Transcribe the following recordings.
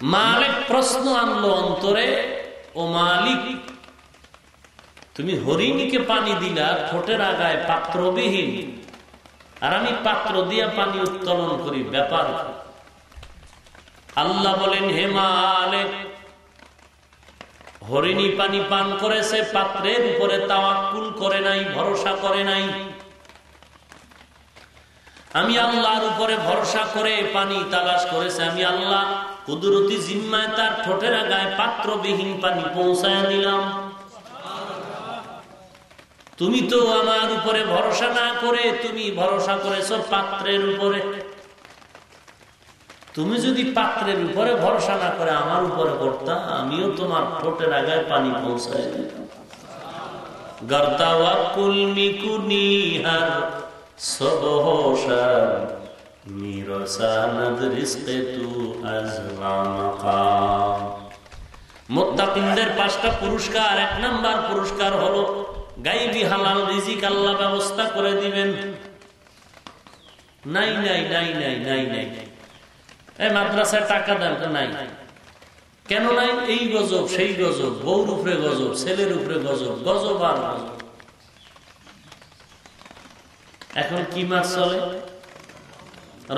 মালিক প্রশ্ন আনলো অন্তরে, ও মালিক, তুমি হরিণীকে পানি দিলা ঠোঁটের আগায় পাত্রবিহীন। আর আমি পাত্র দিয়া পানি উত্তোলন করি, ব্যাপার আল্লাহ বলেন, হে মালিক, হরিণী পানি পান করেছে, পাত্রের উপরে তাওয়াক্কুল করে নাই, ভরসা করে নাই। আমি আল্লাহর উপরে ভরসা করে পানি তালাশ করেছে, আমি আল্লাহ কুদরতি জিম্মায় তার ঠোঁটের গায়ে পাত্রবিহীন পানি পৌঁছায় দিলাম। তুমি তো আমার উপরে ভরসা না করে তুমি ভরসা করেছ পাত্রের উপরে। তুমি যদি পাত্রের উপরে ভরসা না করে আমার উপরে করতাম আমিও তোমার ঠোঁটের আগায় পানি পৌঁছায় দিতাম। গর্তাওয়া কুলমি কুনিহার সবহসার মোত্তাকিনদের পাঁচটা পুরস্কার, এক নাম্বার পুরস্কার হলো, গাইবি হালাল রিজিক আল্লাহ ব্যবস্থা করে দিবেন। নাই নাই নাই নাই নাই নাই। এই মাদ্রাসায় টাকা দেন নাই। কেন নাই? এই গজব, সেই গজব, বউর উপরে গজব, ছেলের উপরে গজব গজব আর গজব। এখন কি মাস চলে?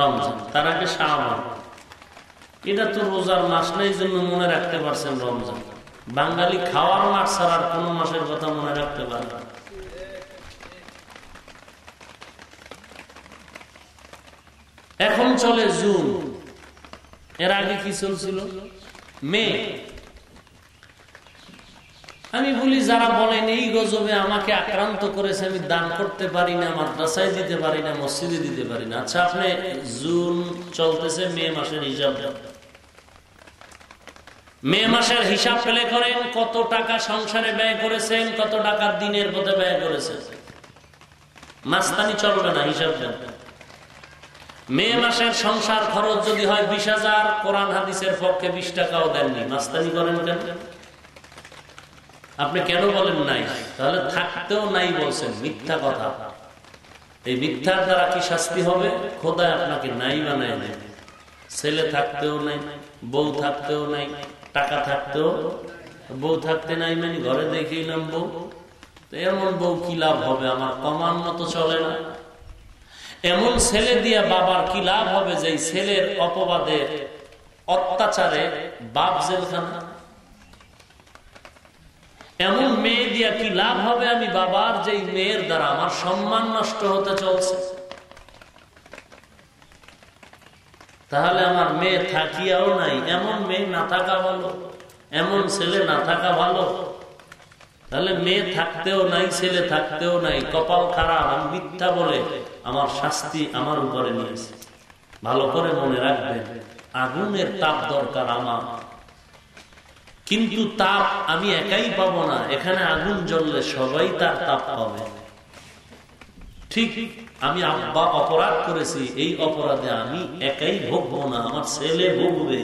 রমজান, তার আগে শাহবান এটা তো রোজার মাস নেই জন্য মনে রাখতে পারছেন রমজান। বাঙালি খাওয়ার মাস ছাড়ার কোন মাসের কথা মনে রাখতে পারে এখন চলে জুন। এর আগে কি চলছিল? মে। আমি বলি, যারা বলেন, এই গজবে আমাকে আক্রান্ত করেছে, আমি দান করতে পারি না, মাদ্রাসায় দিতে পারি না, মসজিদে দিতে পারি না। আচ্ছা আপনি জুন চলতেছে, মে মাসের হিসাব মে মাসের হিসাব ফেলে করেন, কত টাকা সংসারে ব্যয় করেছেন, কত টাকা দিনের পথে ব্যয় করেছেন। মাস্তানি চলবে না, হিসাব মে মাসের সংসার খরচ যদি হয় বিশ হাজার, কোরআন হাদিসের পক্ষে বিশ টাকাও দেননি। মাস্তানি করেন কেন? আপনি কেন বলেন নাই? তাহলে থাকতেও নাই বলছেন, মিথ্যা কথা। এই মিথ্যার দ্বারা কি শাস্তি হবে? খোদায় আপনাকে নাই বানায় নেবে ছেলে থাকতেও নাই, বউ থাকতেও নাই, টাকা থাকতেও, বউ থাকতে নাই মানে ঘরে দেখেইলাম বউ। এমন বউ কি লাভ হবে? আমার কমান মতো চলে না। এমন ছেলে দিয়ে বাবার কি লাভ হবে? যে ছেলের অপবাদে, অত্যাচারে বাপ জেলখানা। এমন মেয়ে দিয়া কি লাভ হবে আমি বাবার যে মেয়ের দ্বারা আমার সম্মান নষ্ট হতে চলছে? তাহলে আমার মেয়ে থাকিয়াও নাই, এমন মেয়ে না থাকা ভালো, এমন ছেলে না থাকা ভালো। তাহলে মেয়ে থাকতেও নাই, ছেলে থাকতেও নাই, কপাল খারাপ, আমি মিথ্যা বলে আমার শাস্তি আমার উপরে নিয়েছে। ভালো করে মনে রাখবেন, আগুনের তাপ দরকার আমার। কিন্তু তাপ আমি একাই পাবো না। এখানে আগুন জ্বললে সবাই তার তাপ পাবে। ঠিক আমি আব্বা অপরাধ করেছি, এই অপরাধে আমি একাই ভোগবো না। আমার ছেলে ভোগবে,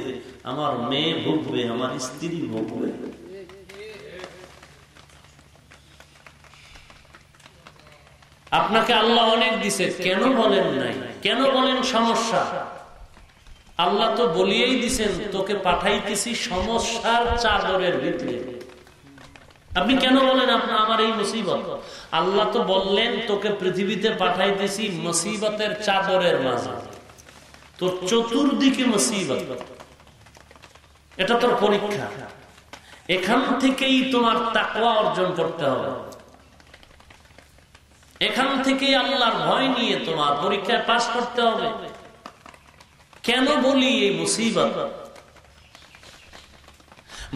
আমার মেয়ে ভোগবে, আমার স্ত্রী ভোগবে। আপনাকে আল্লাহ অনেক দিছে, কেন বলেন নাই? কেন বলেন সমস্যা? আল্লাহ তো বলিয়েই দিছেন, তোকে পাঠাইতেছি সমস্যার চাদরের ভিতরে। আপনি কেন বলেন আপনার আমার এই মুসিবত? আল্লাহ তো বললেন, তোকে পৃথিবীতে পাঠাইতেছি মুসিবতের চাদরের মাঝে। তোর চতুর্দিকে মুসিবত। এটা তোর পরীক্ষা। এখান থেকেই তোমার তাকওয়া অর্জন করতে হবে। এখান থেকে আল্লাহর ভয় নিয়ে তোমার পরীক্ষায় পাশ করতে হবে। কেন বলি এই মুসিবত?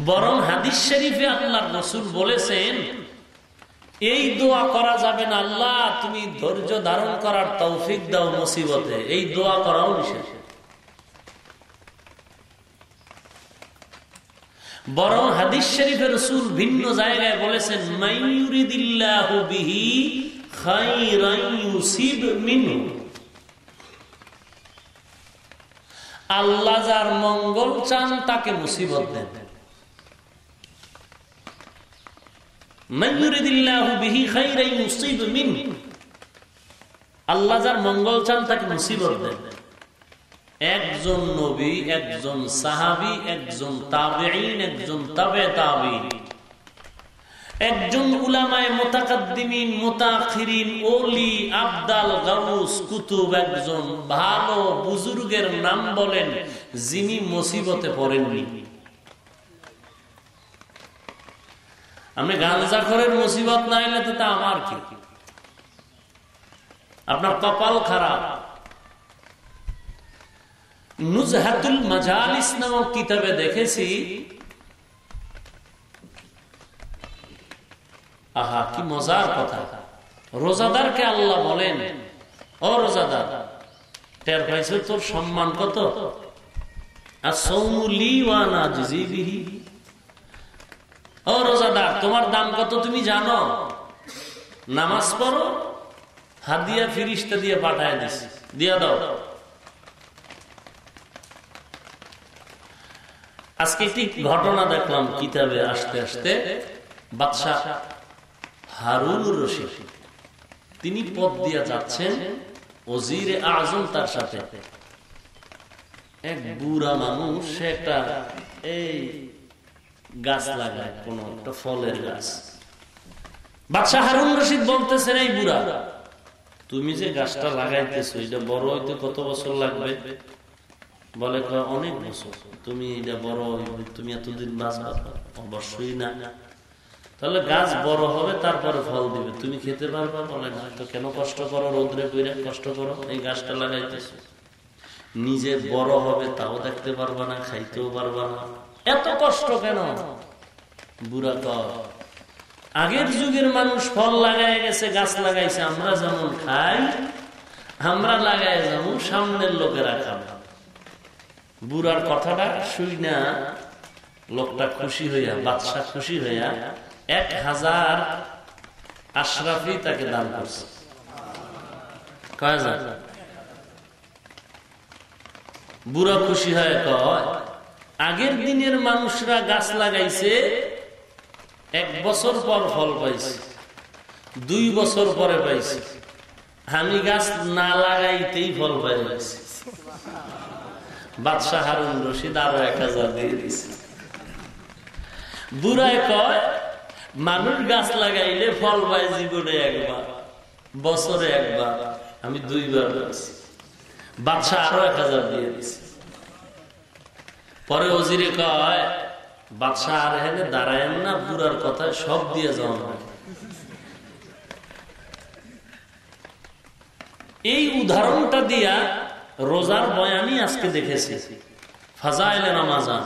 বরং হাদিস শরীফে আল্লাহ রসুল বলেছেন, এই দোয়া করা যাবে না, আল্লাহ তুমি ধৈর্য ধারণ করার তৌফিক দাও মুসিবতে। এই দোয়া করাও নিষেধ। বরং হাদিস শরীফের রসুল ভিন্ন জায়গায় বলেছেন, মাইয়ুরিদিল্লাহু বিহি খাইরান ইউসিব মিনহু। আল্লাহ যার মঙ্গল চান, তাকে মুসিবত দেন। আল্লাহ যার মঙ্গল চান, তাকে মুসিবত দেন। একজন নবী, একজন সাহাবি, একজন তাবেইন একজন তাবে তাবিন একজন উলামায় মোতাকাদ্দিমিন, মোতাখিরিন, ওলি, আবদাল, গাউস, কুতুব একজন ভালো বুজুর্গের নাম বলেন যিনি মুসিবতে পড়েননি। আমি গাঞ্জাখরের মুসিবত না এলে তো তা আমার কি? আপনার কপাল খারাপ। নুজহাতুল মাজালিস নামক কিতাবে দেখেছি আহা, কি মজার কথা। রোজাদারকে আল্লাহ বলেন, ও রোজাদার, টের পাইছে তোর সম্মান কত? রোজাদার, তোমার দাম কত তুমি জানো? নামাজ পড়ো হাদিয়া ফিরিস্তা দিয়ে পাঠায় দিস, দিয়া দাও। আজকে একটি ঘটনা দেখলাম কিতাবে আসতে আসতে, বাদশাহ হারুন রশিদ। তিনি পথ দিয়ে যাচ্ছেন ওজিরে আজম তার সাথে। এক বুড়া মানুষ একটা এই গাছ লাগায়, কোন একটা ফলের গাছ। বাদশাহ হারুন রশিদ বলতেছেন, এই বুড়া, তুমি যে গাছটা লাগাইতেছো, এটা বড় হইতে কত বছর লাগবে? বলে অনেক বছর। তুমি এটা বড় তুমি এতদিন বাঁচবা? অবশ্যই না। তাহলে গাছ বড় হবে, তারপরে ফল দিবে। তুমি খেতে পারবা, বলে না। তো কেন কষ্ট করো, রোদ্রে পইরা কষ্ট করো? এই গাছটা লাগাইতেছো। নিজে বড় হবে, তাও দেখতে পারবা না, খাইতেও পারবা না। এত কষ্ট কেন? বুড়া কর। আগের যুগের মানুষ ফল লাগাই গেছে, গাছ লাগাইছে, আমরা যেমন খাই, আমরা লাগাই যেমন সামনের লোকেরা খাবে। বুড়ার কথাটা শুই না লোকটা খুশি হইয়া বাদশাহ খুশি হইয়া এক হাজার আশরাফি তাকে দান করছে। বুড়া খুশি হয় কয়, আগের দিনের মানুষরা গাছ লাগাইছে, এক বছর পর ফল পাইছে, দুই বছর পরে পাইছে। আমি গাছ না লাগাইতেই ফল পাই গেছি। বাদশাহ হারুন রশিদ আরও এক হাজার দিয়ে দিছে বুড়ায় কয় মানুষ গাছ লাগাইলে ফল পায় জীবনে একবার, বছরে একবার। আমি দুইবার পাইছি বাদশাহ আরও এক হাজার দিয়ে দিছে। পরে ওজিরে কয় বাদশাহ আর হেনে দাঁড়ায়েন না, বুড়ার কথায় সব দিয়ে যাওয়া এই উদাহরণটা দিয়া রোজার বয়ানই আজকে দেখেছি। ফাজাইলে নামাজান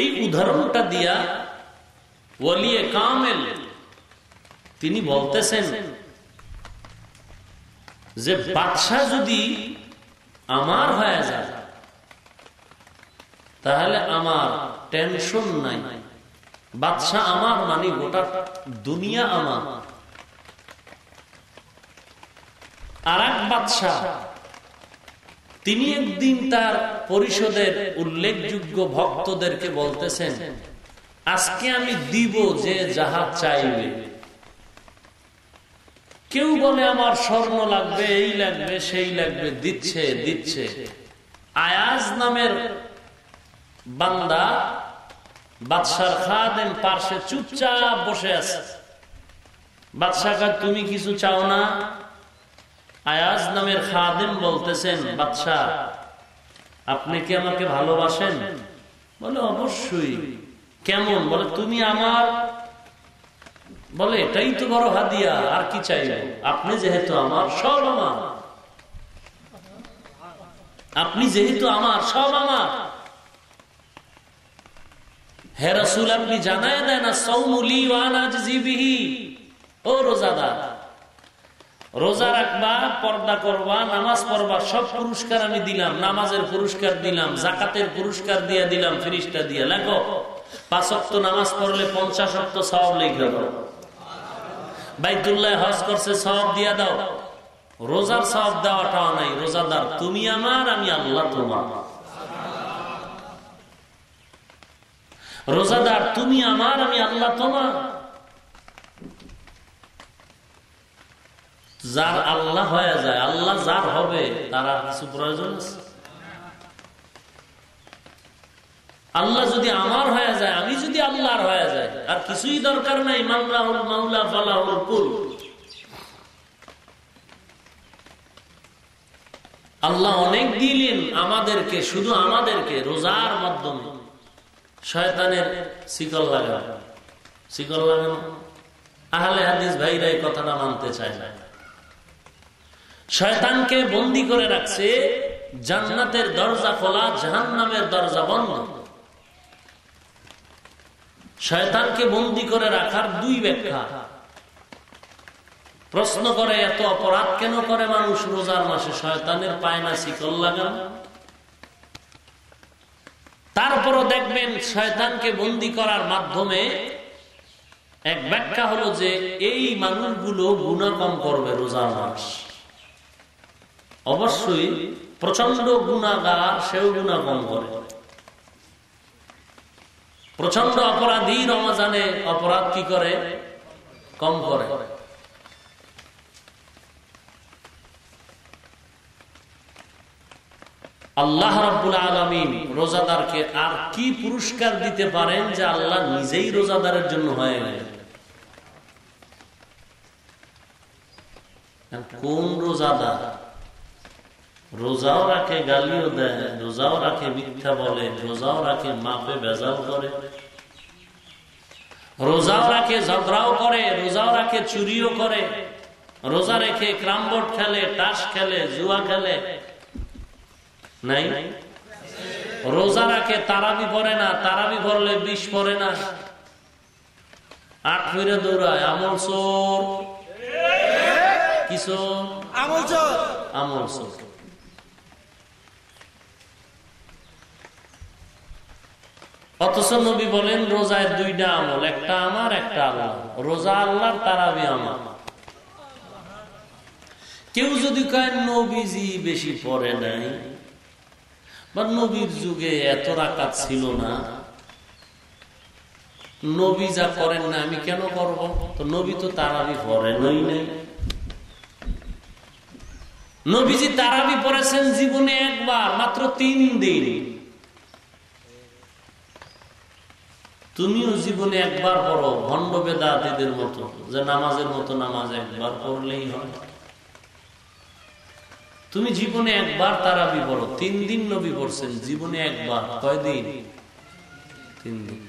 এই উদাহরণটা দিয়া ওলিয়ে কামেল। তিনি বলতেছেন, যে বাদশাহ যদি আমার হয়ে যায়, তাহলে আমার টেনশন নাই। বাদশাহ আমার মানে গোটা দুনিয়া আমার। আর এক বাদশাহ, তিনি একদিন তার পরিষদের উল্লেখযোগ্য ভক্তদেরকে বলতেছেন আজকে আমি দিব যে যাহা চাইবে। কেউ বলে আমার স্বর্ণ লাগবে, এই লাগবে, সেই লাগবে, দিচ্ছে দিচ্ছে। আয়াজ নামের বান্দা বাদশার খাদেন পার্শ্বে চুপচাপ বসে আছে। বাদশাহ তুমি কিছু চাও না? আয়াজ নামের খাদেম বলতেছেন বাদশাহ আপনি কি আমাকে ভালোবাসেন? বলে, অবশ্যই। কেমন? বলে, তুমি আমার বলে, এটাই তো বড় হাদিয়া, আর কি চাইবে? আপনি যেহেতু আমার, সব আমার। আপনি যেহেতু আমার, সব আমার। আপনি দেন রোজা রাখবা, পর্দা করবা, নামাজ পড়বা, সব পুরস্কার আমি দিলাম, নামাজের পুরস্কার দিলাম, জাকাতের পুরস্কার দিয়ে দিলাম ফিরিস্টা দিয়ে। লেখো। পাঁচ অক্ট নামাজ পড়লে পঞ্চাশ অক্ট সব লিখে দাও। বাইতুল্লাহ হজ করছে সব দিয়া দাও। রোজার সব দেওয়াটাও নাই, রোজাদার, তুমি আমার, আমি আল্লাহ তোমার। রোজাদার, তুমি আমার, আমি আল্লাহ তোমার। যার আল্লাহ হয়ে যায়, আল্লাহ যার হবে, তার কিছু প্রয়োজন আছে? আল্লাহ যদি আমার হয়ে যায়, আমি যদি আল্লাহর হয়ে যায় আর কিছুই দরকার নাই মামলাহুল মামলা ফালাহুল কুল। আল্লাহ অনেক দিলেন আমাদেরকে, শুধু আমাদেরকে, রোজার মাধ্যমে। শয়তানের শিকল লাগানো। শিকল লাগানো? আহলে হাদিস ভাইরা এই কথাটা মানতে চায় না। শয়তানকে বন্দি করে রাখছে জান্নাতের দরজা খোলা জাহান নামের দরজা বন্ধ। শয়তানকে বন্দি করে রাখার দুই ব্যাখ্যা। প্রশ্ন করে, এত অপরাধ কেন করে মানুষ রোজার মাসে? শয়তানের পায়না শিকল লাগান? তারপরও দেখবেন, শয়তানকে বন্দি করার মাধ্যমে এক ব্যাখ্যা হলো যে, এই মানুষগুলো গুণা কম করবে রোজার মাস। অবশ্যই প্রচণ্ড গুণাগার সেও গুণা কম করে। প্রচণ্ড অপরাধী রমাজানে অপরাধ কি করে? কম করে। আল্লাহ রাব্বুল আলমিন রোজাদারকে আর কি পুরস্কার দিতে পারেন যে আল্লাহ নিজেই রোজাদারের জন্য হয়ে গেলেন? কোন রোজাদার? রোজাও রাখে গালিও দেয় রোজাও রাখে মিথ্যা বলে রোজাও রাখে মাপে বেজাল করে। রোজাও রাখে ঝগড়াও করে রোজাও রাখে চুরিও করে। রোজা রেখে ক্রামবোর্ড খেলে টাস খেলে জুয়া খেলে। নাই? রোজা রাখে তারাবি পরে না তারাবি পড়লে বিষ পরে না। আট ফিরে দৌড়ায় আমল সোর কিছু আমল চোর। আমল সোর অথচ নবী বলেন, রোজায় দুইটা আমল, একটা আমার, একটা আল্লাহ। রোজা আল্লাহর, তারাবি আমার। কেউ যদি কয়, নবীজি বেশি পড়ে নাই, বা নবীর যুগে এত রাকাত ছিল না, নবী যা করেন না, আমি কেন করব? তো নবী তো তারাবি পড়েনই নাই। নবীজি তারাবি পড়েছেন জীবনে একবার, মাত্র তিন দিন। তুমিও জীবনে একবার পড়ো, ভণ্ড বেদাতিদের মতো, যে নামাজের মতো নামাজ একবার পড়লেই হয়। তুমি জীবনে একবার তারাবি পড়ো, তিন দিন নবী পড়ছেন, জীবনে একবার, কয়দিন? তিন দিন।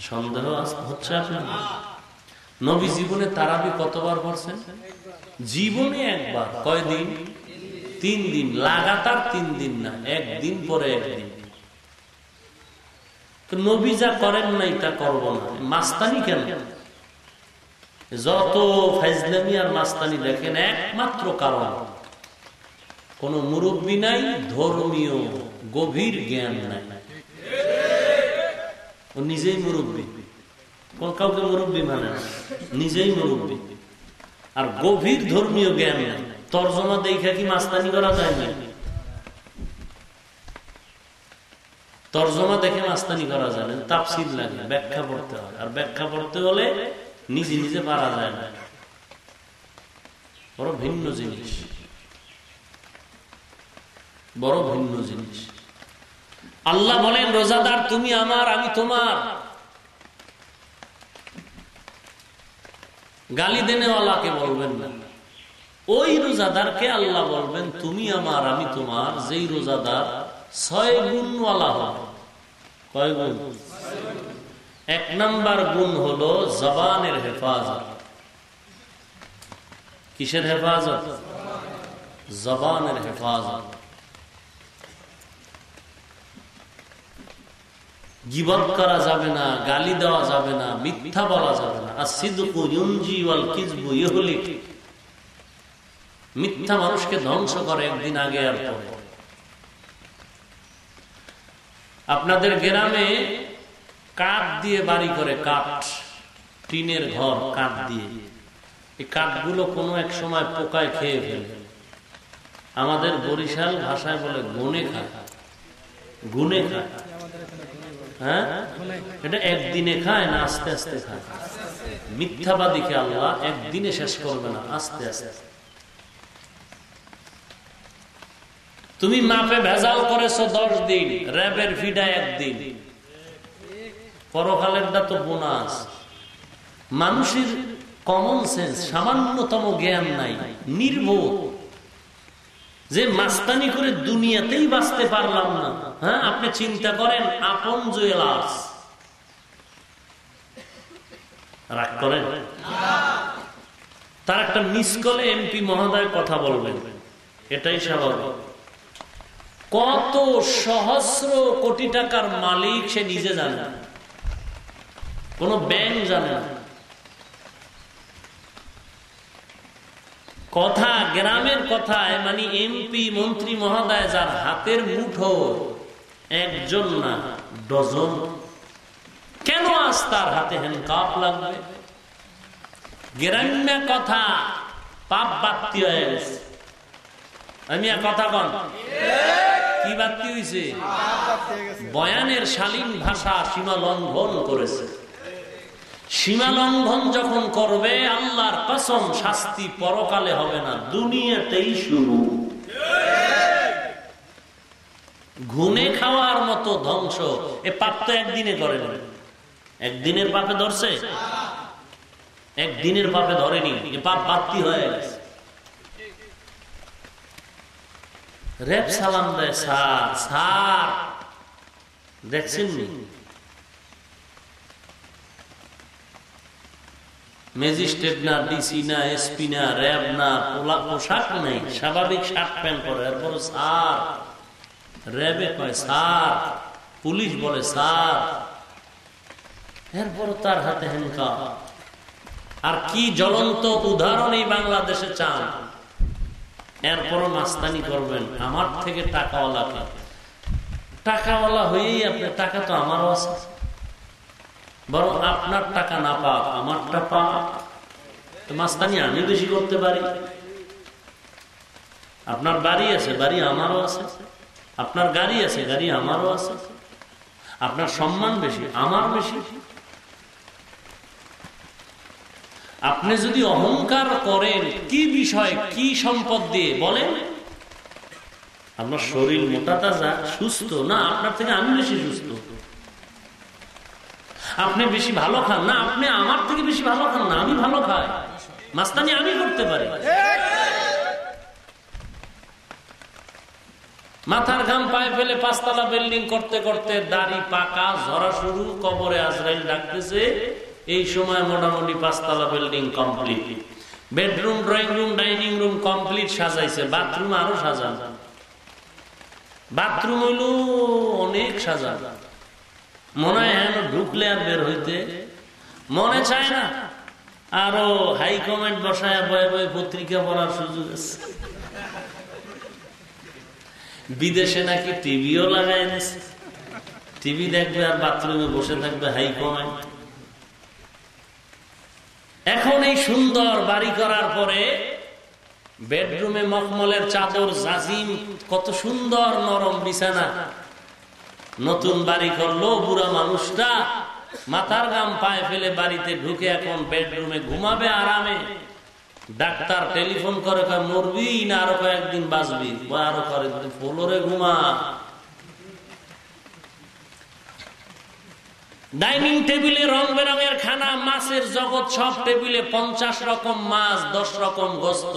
সন্দেহ হচ্ছে আপনার নবী জীবনে তারাবি কতবার পড়ছেন? জীবনে একবার, কয়দিন? তিন দিন, লাগাতার তিন দিন না, একদিন পরে একদিন। নবী যা করেন নাই তা করব না। মাস্তানি কেন? যত ফাইজলামি আর মাস্তানি দেখেন, একমাত্র কারণ, কোন মুরব্বী নাই, ধর্মীয় গভীর জ্ঞান নাই। ও নিজেই মুরব্বী। কোন কাউকে মুরব্বী মানে নিজেই মুরব্বী। আর গভীর ধর্মীয় জ্ঞান নাই। তর্জমা দেখা কি মাস্তানি করা যায় না তর্জমা দেখে মাস্তানি করা যায় না তাপসিল লাগে, ব্যাখ্যা পড়তে হয়। আর ব্যাখ্যা পড়তে হলে নিজে নিজে পারা যায় না। বড় ভিন্ন জিনিস। বড় ভিন্ন জিনিস। আল্লাহ বলেন, রোজাদার, তুমি আমার, আমি তোমার। গালি দেনেওয়ালাকে বলবেন না। ওই রোজাদারকে আল্লাহ বলবেন, তুমি আমার, আমি তোমার। যেই রোজাদার ছয় গুণওয়ালা হবে এক গুণ হলো জবানের হেফাজত। কিসের হেফাজত? জবানের হেফাজত। করা যাবে না, গালি দেওয়া যাবে না, মিথ্যা বলা যাবে না। আর সিদ্দুকু ইউনজি ওয়াল কিজবু ইহলিক মিথ্যা মানুষকে ধ্বংস করে একদিন আগে আর পরে। আপনাদের গ্রামে কাঠ দিয়ে বাড়ি করে কাঠ, টিনের ঘর, কাঠ দিয়ে। এই কাঠগুলো কোনো এক সময় পোকায় খেয়ে ফেলে। আমাদের বরিশাল ভাষায় বলে গুনে খায়। গুনে খায়। হ্যাঁ? এটা একদিনে খায় না আস্তে আস্তে খায়। মিথ্যাবাদীকে আল্লাহ একদিনে শেষ করবে না, আস্তে আস্তে। তুমি মাপে ভেজাল করেছ দশ দিন, র্যাবের ফিডা একদিন। পরকালেরটা তো বোনাস। মানুষের কমন সেন্স সামান্যতম জ্ঞান নাই, নির্বোধ। যে মাস্তানি করে দুনিয়াতেই বাঁচতে পারলাম না হ্যাঁ? আপনি চিন্তা করেন, আপন জুয়েলার্স। রাগ করেন? তার একটা মিস কলে এমপি মহোদয় কথা বলবেন। এটাই স্বাভাবিক। কত সহস্র কোটি টাকার মালিক সে নিজে জানে না। কোন ব্যাংক জানে না। কথা গ্রামের কথায় মানে এমপি মন্ত্রী মহোদয়, যার হাতের মুঠো একজন না, ডজন। কেন আজ তার হাতে হেন হ্যান্ডকাপ লাগবে? গ্রাম্য কথা, পাপ বাত্তি হয়ে গেছে আমি কথা কন কি বাত্তি হয়েছে বয়ানের শালীন ভাষা সীমা লঙ্ঘন করেছে। সীমা লঙ্ঘন যখন করবে, আল্লাহর কসম শাস্তি পরকালে হবে না, দুনিয়াতেই শুরু। ঘুনে খাওয়ার মতো ধ্বংস, এ পাপ তো একদিনে করে একদিনের পাপে ধরছে? একদিনের পাপে ধরেনি, এ পাপ বাত্তি হয়ে গেছে? রেপ সালাম দেয় সার সার দেখছেন ম্যাজিস্ট্রেট না ডিসি না এসপি না র্যাব না পোলা পোশাক নেই স্বাভাবিক শার্ট প্যান্ট পরে এরপর সার র্যাবে কয় সার পুলিশ বলে সার এরপর তার হাতে হ্যান্ডকা আর কি জ্বলন্ত উদাহরণ এই বাংলাদেশে চান এরপরও মাস্তানি করবেন, আমার থেকে টাকাওয়ালাকে টাকাওয়ালা হয়েই আপনি, টাকা তো আমারও আছে। বরং আপনার টাকা না পাক, আমারটা পাক। তো মাস্তানি আমি বেশি করতে পারি। আপনার বাড়ি আছে, বাড়ি আমারও আছে। আপনার গাড়ি আছে, গাড়ি আমারও আছে। আপনার সম্মান বেশি, আমার বেশি। আপনি যদি অহংকার করেন, কি বিষয়, কি সম্পদ দিয়ে বলেন? আপনার শরীর মোটা তাজা, সুস্থ, না, আপনার থেকে আমি বেশি সুস্থ। আপনি বেশি ভালো খান, না, আপনি আমার থেকে বেশি ভালো খান না, আমি ভালো খাই। মাস্তানি আমি করতে পারি। মাথার ঘাম পায়ে ফেলে পাঁচতলা বিল্ডিং করতে করতে দাড়ি পাকা, ঝরা শুরু, কবরে আজরাইল ডাকতেছে এই সময় মোটামুটি পাঁচতলা building complete bedroom drawing room dining room complete সাজাইছে। বাথরুম আরও সাজান। বাথরুম হইল অনেক সাজা মনে হয় হ্যাঁ ঢুকলে আর বের হইতে মনে চায় না। আরও হাই কমেন্ট বসায় বয়ে বয়ে পত্রিকা পড়ার সুযোগ আছে। বিদেশে নাকি টিভিও লাগাই টিভি দেখবে আর বাথরুমে বসে থাকবে হাই কমেন্ট এখন এই সুন্দর বাড়ি করার পরে বেডরুমে মখমলের চাদর, জাজিম, কত সুন্দর নরম বিছানা। নতুন বাড়ি করল বুড়া মানুষটা। মাথার গাম পায়ে ফেলে বাড়িতে ঢুকে এখন বেডরুমে ঘুমাবে আরামে। ডাক্তার টেলিফোন করে মরবি না, আরও কয়েকদিন বাঁচবি। আরও করে ফ্লোরে ঘুমা। ডাইনিং টেবিলে রং বেরঙের খানা, মাছের জগৎ, সব টেবিলে পঞ্চাশ রকম মাছ, দশ রকম গোস্ত।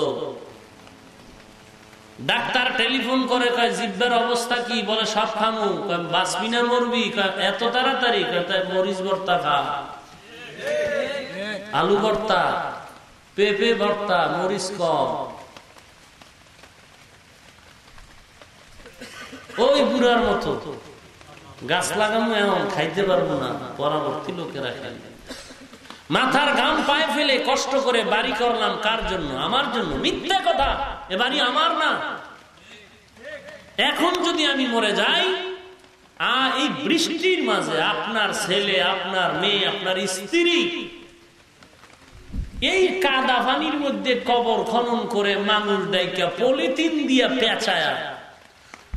ডাক্তার টেলিফোন করে, কয়, জিব্বের অবস্থা কি? বলে, সব খামু। বাঁচবি না মরবি? এত তাড়াতাড়ি? মরিচ ভর্তা খা। আলু ভর্তা, পেঁপে ভর্তা, মরিচ কম। ওই বুড়ার মতো। গাছ লাগামো এমন, খাইতে পারব না, পরবর্তী লোকেরা খাই মাথার ঘাম পায়ে ফেলে কষ্ট করে বাড়ি করলাম কার জন্য? আমার জন্য। মিথ্যা কথা, এ বাড়ি আমার না। এখন যদি আমি মরে যাই আর এই বৃষ্টির মাঝে আপনার ছেলে, আপনার মেয়ে, আপনার স্ত্রী, এই কাদা পানির মধ্যে কবর খনন করে মানুষ ডাইকা পলিথিন দিয়া পেঁচায়া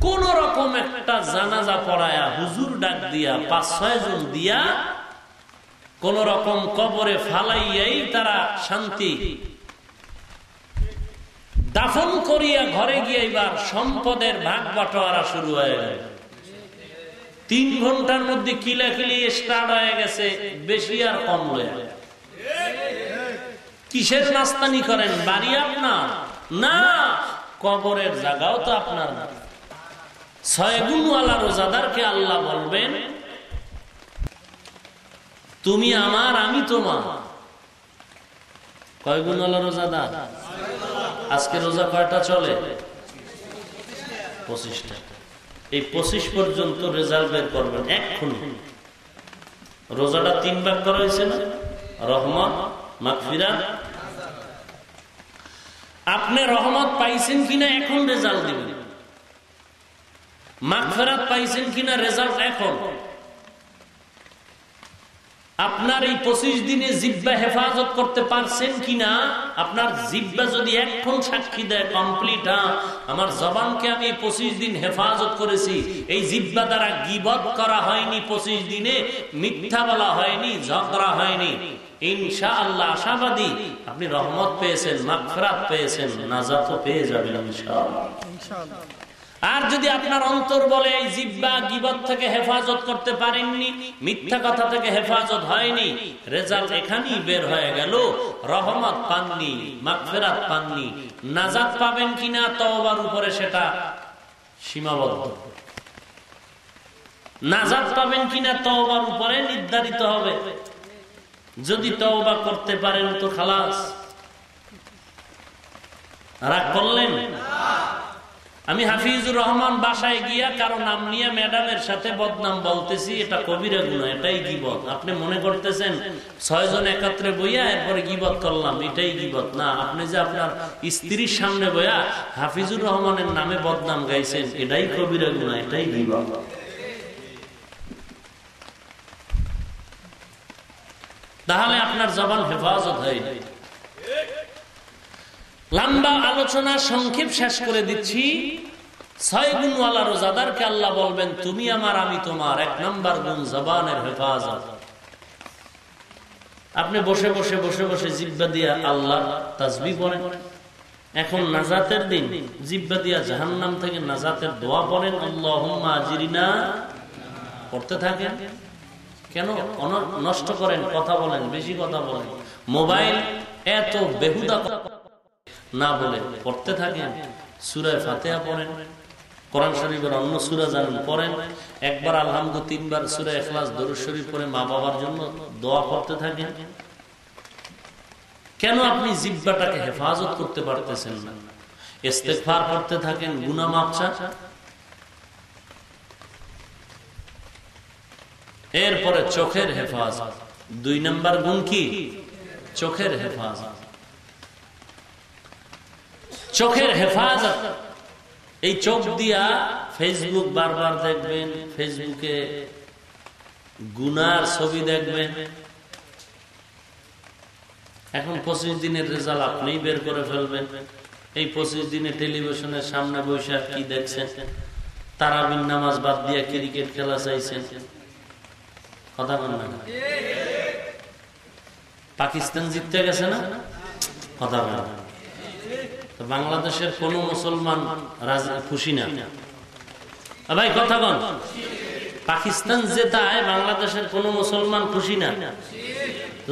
কোন রকম একটা জানাজা পড়ায়া, হুজুর ডাক দিয়া, পাঁচ, ছয় জন দিয়া কোন রকম কবরে ফালাইয়াই তারা শান্তি দাফন করিয়া ঘরে গিয়ে এবার সম্পদের ভাগ বাটোয়ারা শুরু হয়ে গেল। তিন ঘণ্টার মধ্যে কিলাকিলি স্টার্ট হয়ে গেছে, বেশি আর কম কিসের নাস্তানি করেন? বাড়ি আপনার? না, কবরের জায়গাও তো আপনার না। ছয় গুণওয়ালা রোজাদারকে আল্লাহ বলবেন, তুমি আমার, আমি তোমার। কয় গুণওয়ালা রোজাদার? আজকে রোজা কয়টা চলে? পঁচিশটা। এই পঁচিশ পর্যন্ত রেজাল্ট বের করবেন এক্ষুনি। রোজাটা তিন ভাগ করা হয়েছে না? রহমত মাকফিরা আপনি রহমত পাইছেন কিনা এখন রেজাল্ট দিবেন। মাগফেরাত পাইছেন কিনা রেজাল্ট এখন? আপনার এই পঁচিশ দিনে জিব্বা হেফাজত করতে পারছেন কিনা? আপনার জিব্বা যদি এখন সাক্ষী দেয় কমপ্লিট আমার জবানকে আমি পঁচিশ দিন হেফাজত করেছি। এই জিব্বা দ্বারা গিবত করা হয়নি পঁচিশ দিনে, মিথ্যা বলা হয়নি, ঝগড়া হয়নি। ইনশা আল্লাহ আশাবাদী। আপনি রহমত পেয়েছেন মাকফরাত পেয়েছেন নাজাত পেয়ে যাবেন ইনশাআল্লাহ। আর যদি আপনার অন্তর বলে, এই জিব্বা গিবত থেকে হেফাজত করতে পারেননি, মিথ্যা কথা থেকে হেফাজত হয়নি, রেজাল্ট এখানেই বের হয়ে গেল, রহমত পাননি মাকফেরাত পাননি, নাজাত পাবেন কিনা তওবার উপরে সেটা সীমাবদ্ধ। নাজাত পাবেন কিনা তওবার উপরে নির্ধারিত হবে। যদি তওবা করতে পারেন তো খালাস। রাগ করলেন? আমি হাফিজুর রহমান বাসায় গিয়া কারও নাম নিয়ে ম্যাডামের সাথে বদনাম বলতেছি, এটা কবিরা গুণা এটাই গিবত। আপনি মনে করতেছেন ছয়জন একত্রে বইয়া এরপরে গিবত করলাম, এটাই গিবত। না, আপনি যে আপনার স্ত্রীর সামনে বইয়া হাফিজুর রহমানের নামে বদনাম গাইছেন, এটাই কবিরা গুণা এটাই গিবত। তাহলে আপনার জবান হেফাজত হয়। লম্বা আলোচনা, সংক্ষেপ শেষ করে দিচ্ছি। ছয় গুণওয়ালা রোজাদারকে আল্লাহ বলবেন, তুমি আমার, আমি তোমার। এক নম্বর গুণ, জবানের হেফাজত। আপনি বসে বসে বসে বসে জিব্বা দিয়া আল্লাহ তাজবি পড়েন। এখন নাজাতের দিন, জিব্বা দিয়া জাহান্নাম থেকে নাজাতের দোয়া পড়েন। আল্লাহ আজিরিনা। পড়তে থাকেন। কেন? নষ্ট করেন, কথা বলেন, বেশি কথা বলেন। মোবাইল এত বেহুদা না বলে পড়তে থাকেন, সুরায় ফাতেহা পড়েন, কোরআন শরীফের অন্য সুরা জানেন, পড়েন। একবার আলহামদু তিনবার সুরা এখলাস দরুদ শরীফ পড়ে মা বাবার জন্য দোয়া করতে থাকেন। কেন আপনি জিব্বাটাকে হেফাজত করতে পারতেছেন না? ইস্তেকফার করতে থাকেন গুনা মাপচা এরপরে চোখের হেফাজত। দুই নম্বর গুণ কি? চোখের হেফাজত। চোখের হেফাজত। এই চোখ দিয়া ফেসবুক বারবার দেখবেন ফেসবুকে গুনার ছবি দেখবেন। এখন পঁচিশ দিনের রেজাল্ট আপনি বের করে ফেলবেন। এই পঁচিশ দিনে টেলিভিশনের সামনে বসে কি দেখছেন? তারাবিন নামাজ বাদ দিয়া ক্রিকেট খেলা চাইছেন। কথা বল না। পাকিস্তান জিততে গেছে না? কথা বল বাংলাদেশের কোন মুসলমান খুশি না। ভাই, কথা কন পাকিস্তান জেতায় বাংলাদেশের কোন মুসলমান খুশি না।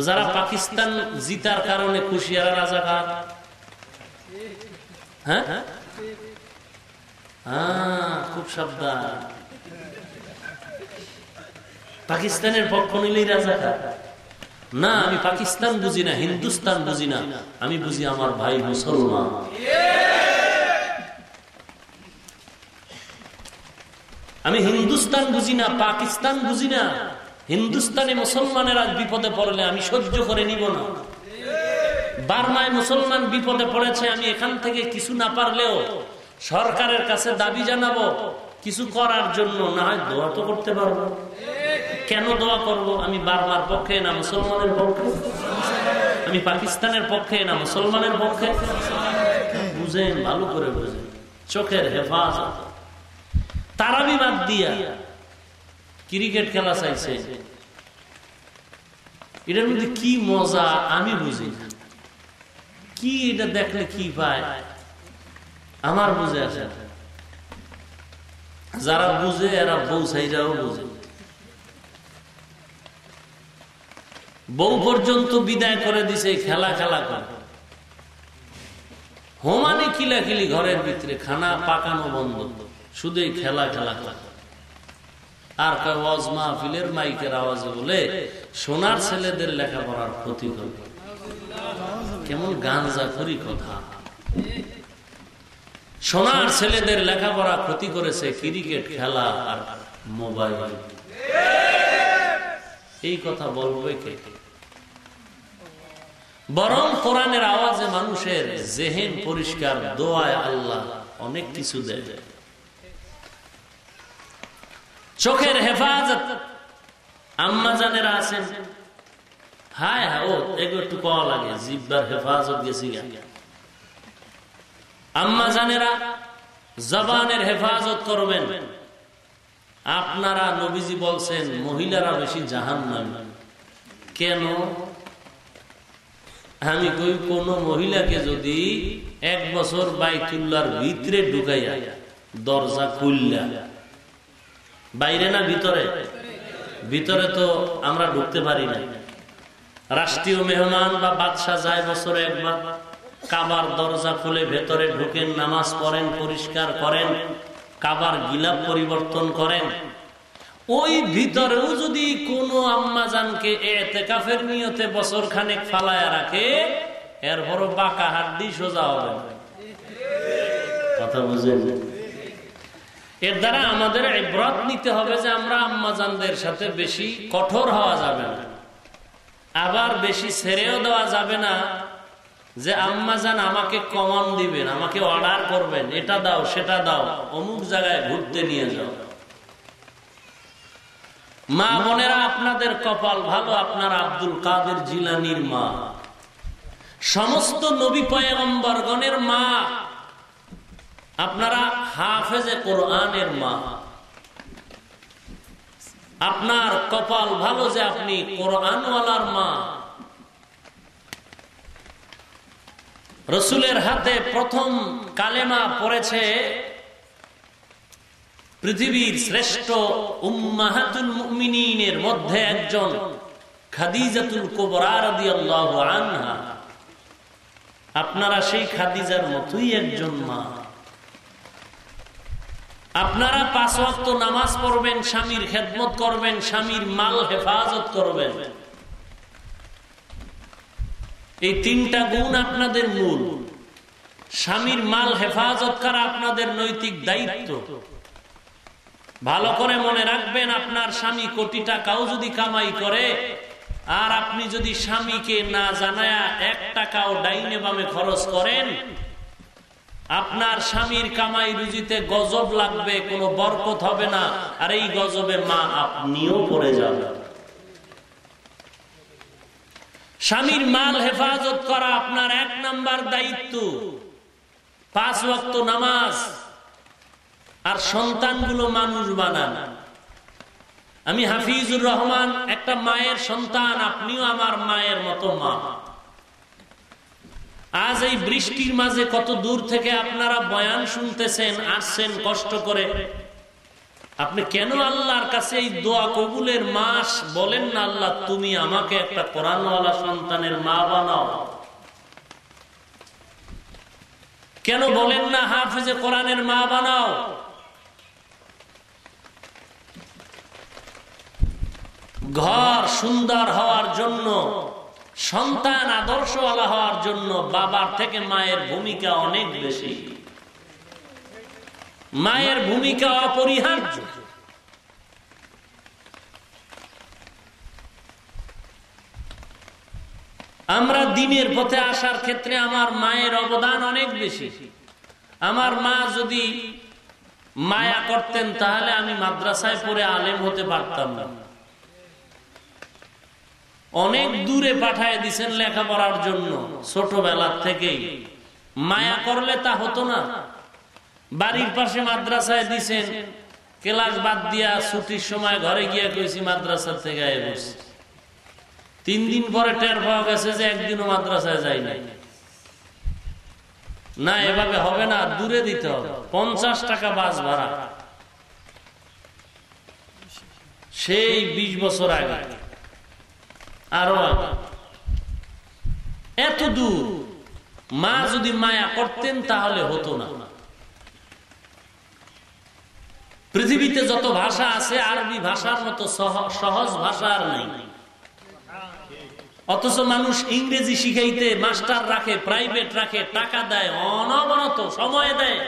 যারা পাকিস্তান জিতার কারণে খুশি আর রাজাকার। হ্যাঁ? খুব সাবধান। পাকিস্তানের পক্ষ নিলেই রাজাকার। না, আমি পাকিস্তান বুঝি না, হিন্দুস্তান বুঝি না। আমি বুঝি আমার ভাই মুসলমান। আমি হিন্দুস্তান বুঝি না, পাকিস্তান বুঝি না। হিন্দুস্তানে মুসলমানের আজ বিপদে পড়লে আমি সহ্য করে নিব না। বার্মায় মুসলমান বিপদে পড়েছে, আমি এখান থেকে কিছু না পারলেও সরকারের কাছে দাবি জানাব, কিছু করার জন্য না হয় দোয়া তো করতে পারব। কেন দোয়া করব? আমি বারবার পক্ষে না, মুসলমানের পক্ষে? আমি পাকিস্তানের পক্ষে না, মুসলমানের পক্ষে? বুঝেন, ভালো করে বুঝেন। চোখের হেফাজত। তারাবি বাদ দিয়া ক্রিকেট খেলা চাইছে। এটার মধ্যে কি মজা, আমি বুঝি কি এটা দেখলে কি পায়? আমার বুঝে আসে যারা বুঝে, এরা বউ সাইরাও বুঝে। বউ পর্যন্ত বিদায় করে দিছে, খেলা খেলা করে। হোমানে কিলাকিলি ঘরের ভিতরে, খানা পাকানো বন্ধ। শুধু খেলা খেলা খেলা আর ওয়াজ মাহফিলের মাইকের আওয়াজে বলে, সোনার ছেলেদের লেখাপড়ার ক্ষতি করবে কেমন গাঞ্জা করি কথা। সোনার ছেলেদের লেখাপড়া ক্ষতি করেছে ক্রিকেট, খেলা আর মোবাইল। এই কথা বলবে কে? বরং কোরআনের আওয়াজে মানুষের জেহেন পরিষ্কার দোয়ায় আল্লাহ অনেক কিছু দেয় চোখের হেফাজত আম্মা জানেরা আছেন। হায় হ্যাঁ ও, এগো একটু পাওয়া লাগে, জিব্বার হেফাজত গেছি আম্মা জানেরা জবানের হেফাজত করবেন। আপনারা নবীজি বলছেন, মহিলারা বেশি জাহান কেন? আমি কই, কোন মহিলাকে যদি এক বছর বাইতুল্লার ভিতরে ঢুকাইয়া দরজা খুললা। বাইরে না ভিতরে? ভিতরে তো আমরা ঢুকতে পারি না রাষ্ট্রীয় মেহমান বা বাদশাহ যায় বছরে একবার। কাবার দরজা খুলে ভেতরে ঢুকেন, নামাজ পড়েন, পরিষ্কার করেন, কাবার গিলাপ পরিবর্তন করেন ওই ভিতরেও যদি কোনো আম্মাজানকে এতেকাফের নিয়তে বছর খানেক ফালায় রাখে এরপরও বাঁকা হাড্ডি সোজা হবে কথা বুঝেন? এর দ্বারা আমাদের ব্রত নিতে হবে যে আমরা আম্মাজানদের সাথে বেশি কঠোর হওয়া যাবে না। আবার বেশি ছেড়েও দেওয়া যাবে না যে আম্মাজান আমাকে কমান দিবেন আমাকে অর্ডার করবেন এটা দাও সেটা দাও অমুক জায়গায় ঘুরতে নিয়ে যাও। মা বোনেরা, আপনাদের কপাল ভালো, আপনার আব্দুল কাদের জিলানির মা। সমস্ত নবী পয়গম্বরগণের মা। আপনারা হাফেজে কোরআনের মা। আপনার কপাল ভালো যে আপনি কোরআনওয়ালার মা। রসুলের হাতে প্রথম কালেমা পড়েছে পৃথিবীর শ্রেষ্ঠ উম্মাহাতুল মুমিনিনের মধ্যে একজন খাদিজাতুল কোবরারদিয়াল্লাহু আনহা। আপনারা সেই খাদিজার মতোই একজন মা। আপনারা পাঁচ ওয়াক্ত নামাজ পড়বেন, স্বামীর খেদমত করবেন, স্বামীর মাল হেফাজত করবেন। এই তিনটা গুণ আপনাদের মূল। স্বামীর মাল হেফাজত করা আপনাদের নৈতিক দায়িত্ব। ভালো করে মনে রাখবেন, আপনার স্বামী কোটি টাকাও যদি কামাই করে, আর আপনি যদি স্বামীকে না জানায় এক টাকাও ডাইনে বামে খরচ করেন, আপনার স্বামীর কামাই রুজিতে গজব লাগবে, কোনো বরকত হবে না, আর এই গজবে মা আপনিও পড়ে যাবেন। স্বামীর মাল হেফাজত করা আপনার এক নাম্বার দায়িত্ব। পাঁচ ওয়াক্ত নামাজ আর সন্তানগুলো মানুষ বানান। আমি হাফিজুর রহমান, একটা মায়ের সন্তান, আপনিও আমার মায়ের মতো মা। আজ এই বৃষ্টির মাঝে কত দূর থেকে আপনারা বয়ান শুনতেছেন, আসছেন কষ্ট করে। আপনি কেন আল্লাহর কাছে এই দোয়া কবুলের মাস বলেন না, আল্লাহ, তুমি আমাকে একটা কোরআনওয়ালা সন্তানের মা বানাও। কেন বলেন না, হাফেজে কোরআনের মা বানাও? ঘর সুন্দর হওয়ার জন্য, সন্তান আদর্শওয়ালা হওয়ার জন্য বাবার থেকে মায়ের ভূমিকা অনেক বেশি। মায়ের ভূমিকা অপরিহার্য। আমরা দিনের পথে আসার ক্ষেত্রে আমার মায়ের অবদান অনেক বেশি। আমার মা যদি মায়া করতেন, তাহলে আমি মাদ্রাসায় পড়ে আলেম হতে পারতাম না। অনেক দূরে পাঠায় দিছেন লেখাপড়ার জন্য ছোটবেলার থেকেই। মায়া করলে তা হতো না। বাড়ির পাশে মাদ্রাসায় দিছেন, ক্লাস বাদ দিয়া ছুটির সময় ঘরে গিয়ে কইছি, মাদ্রাসার থেকে তিন দিন পরে টের পাওয়া গেছে যে একদিনও মাদ্রাসায় যাই নাই। না, এভাবে হবে না, দূরে দিতে হবে। পঞ্চাশ টাকা বাস ভাড়া। সেই ২০ বছর আগে। আরও এত দূর, মা যদি মায়া করতেন তাহলে হতো না। পৃথিবীতে যত ভাষা আছে, আরবি ভাষার মতো সহজ ভাষা আর নাই। অথচ মানুষ ইংরেজি শিখাইতে মাস্টার রাখে, প্রাইভেট রাখে, টাকা দেয়, অনবরত সময় দেয়।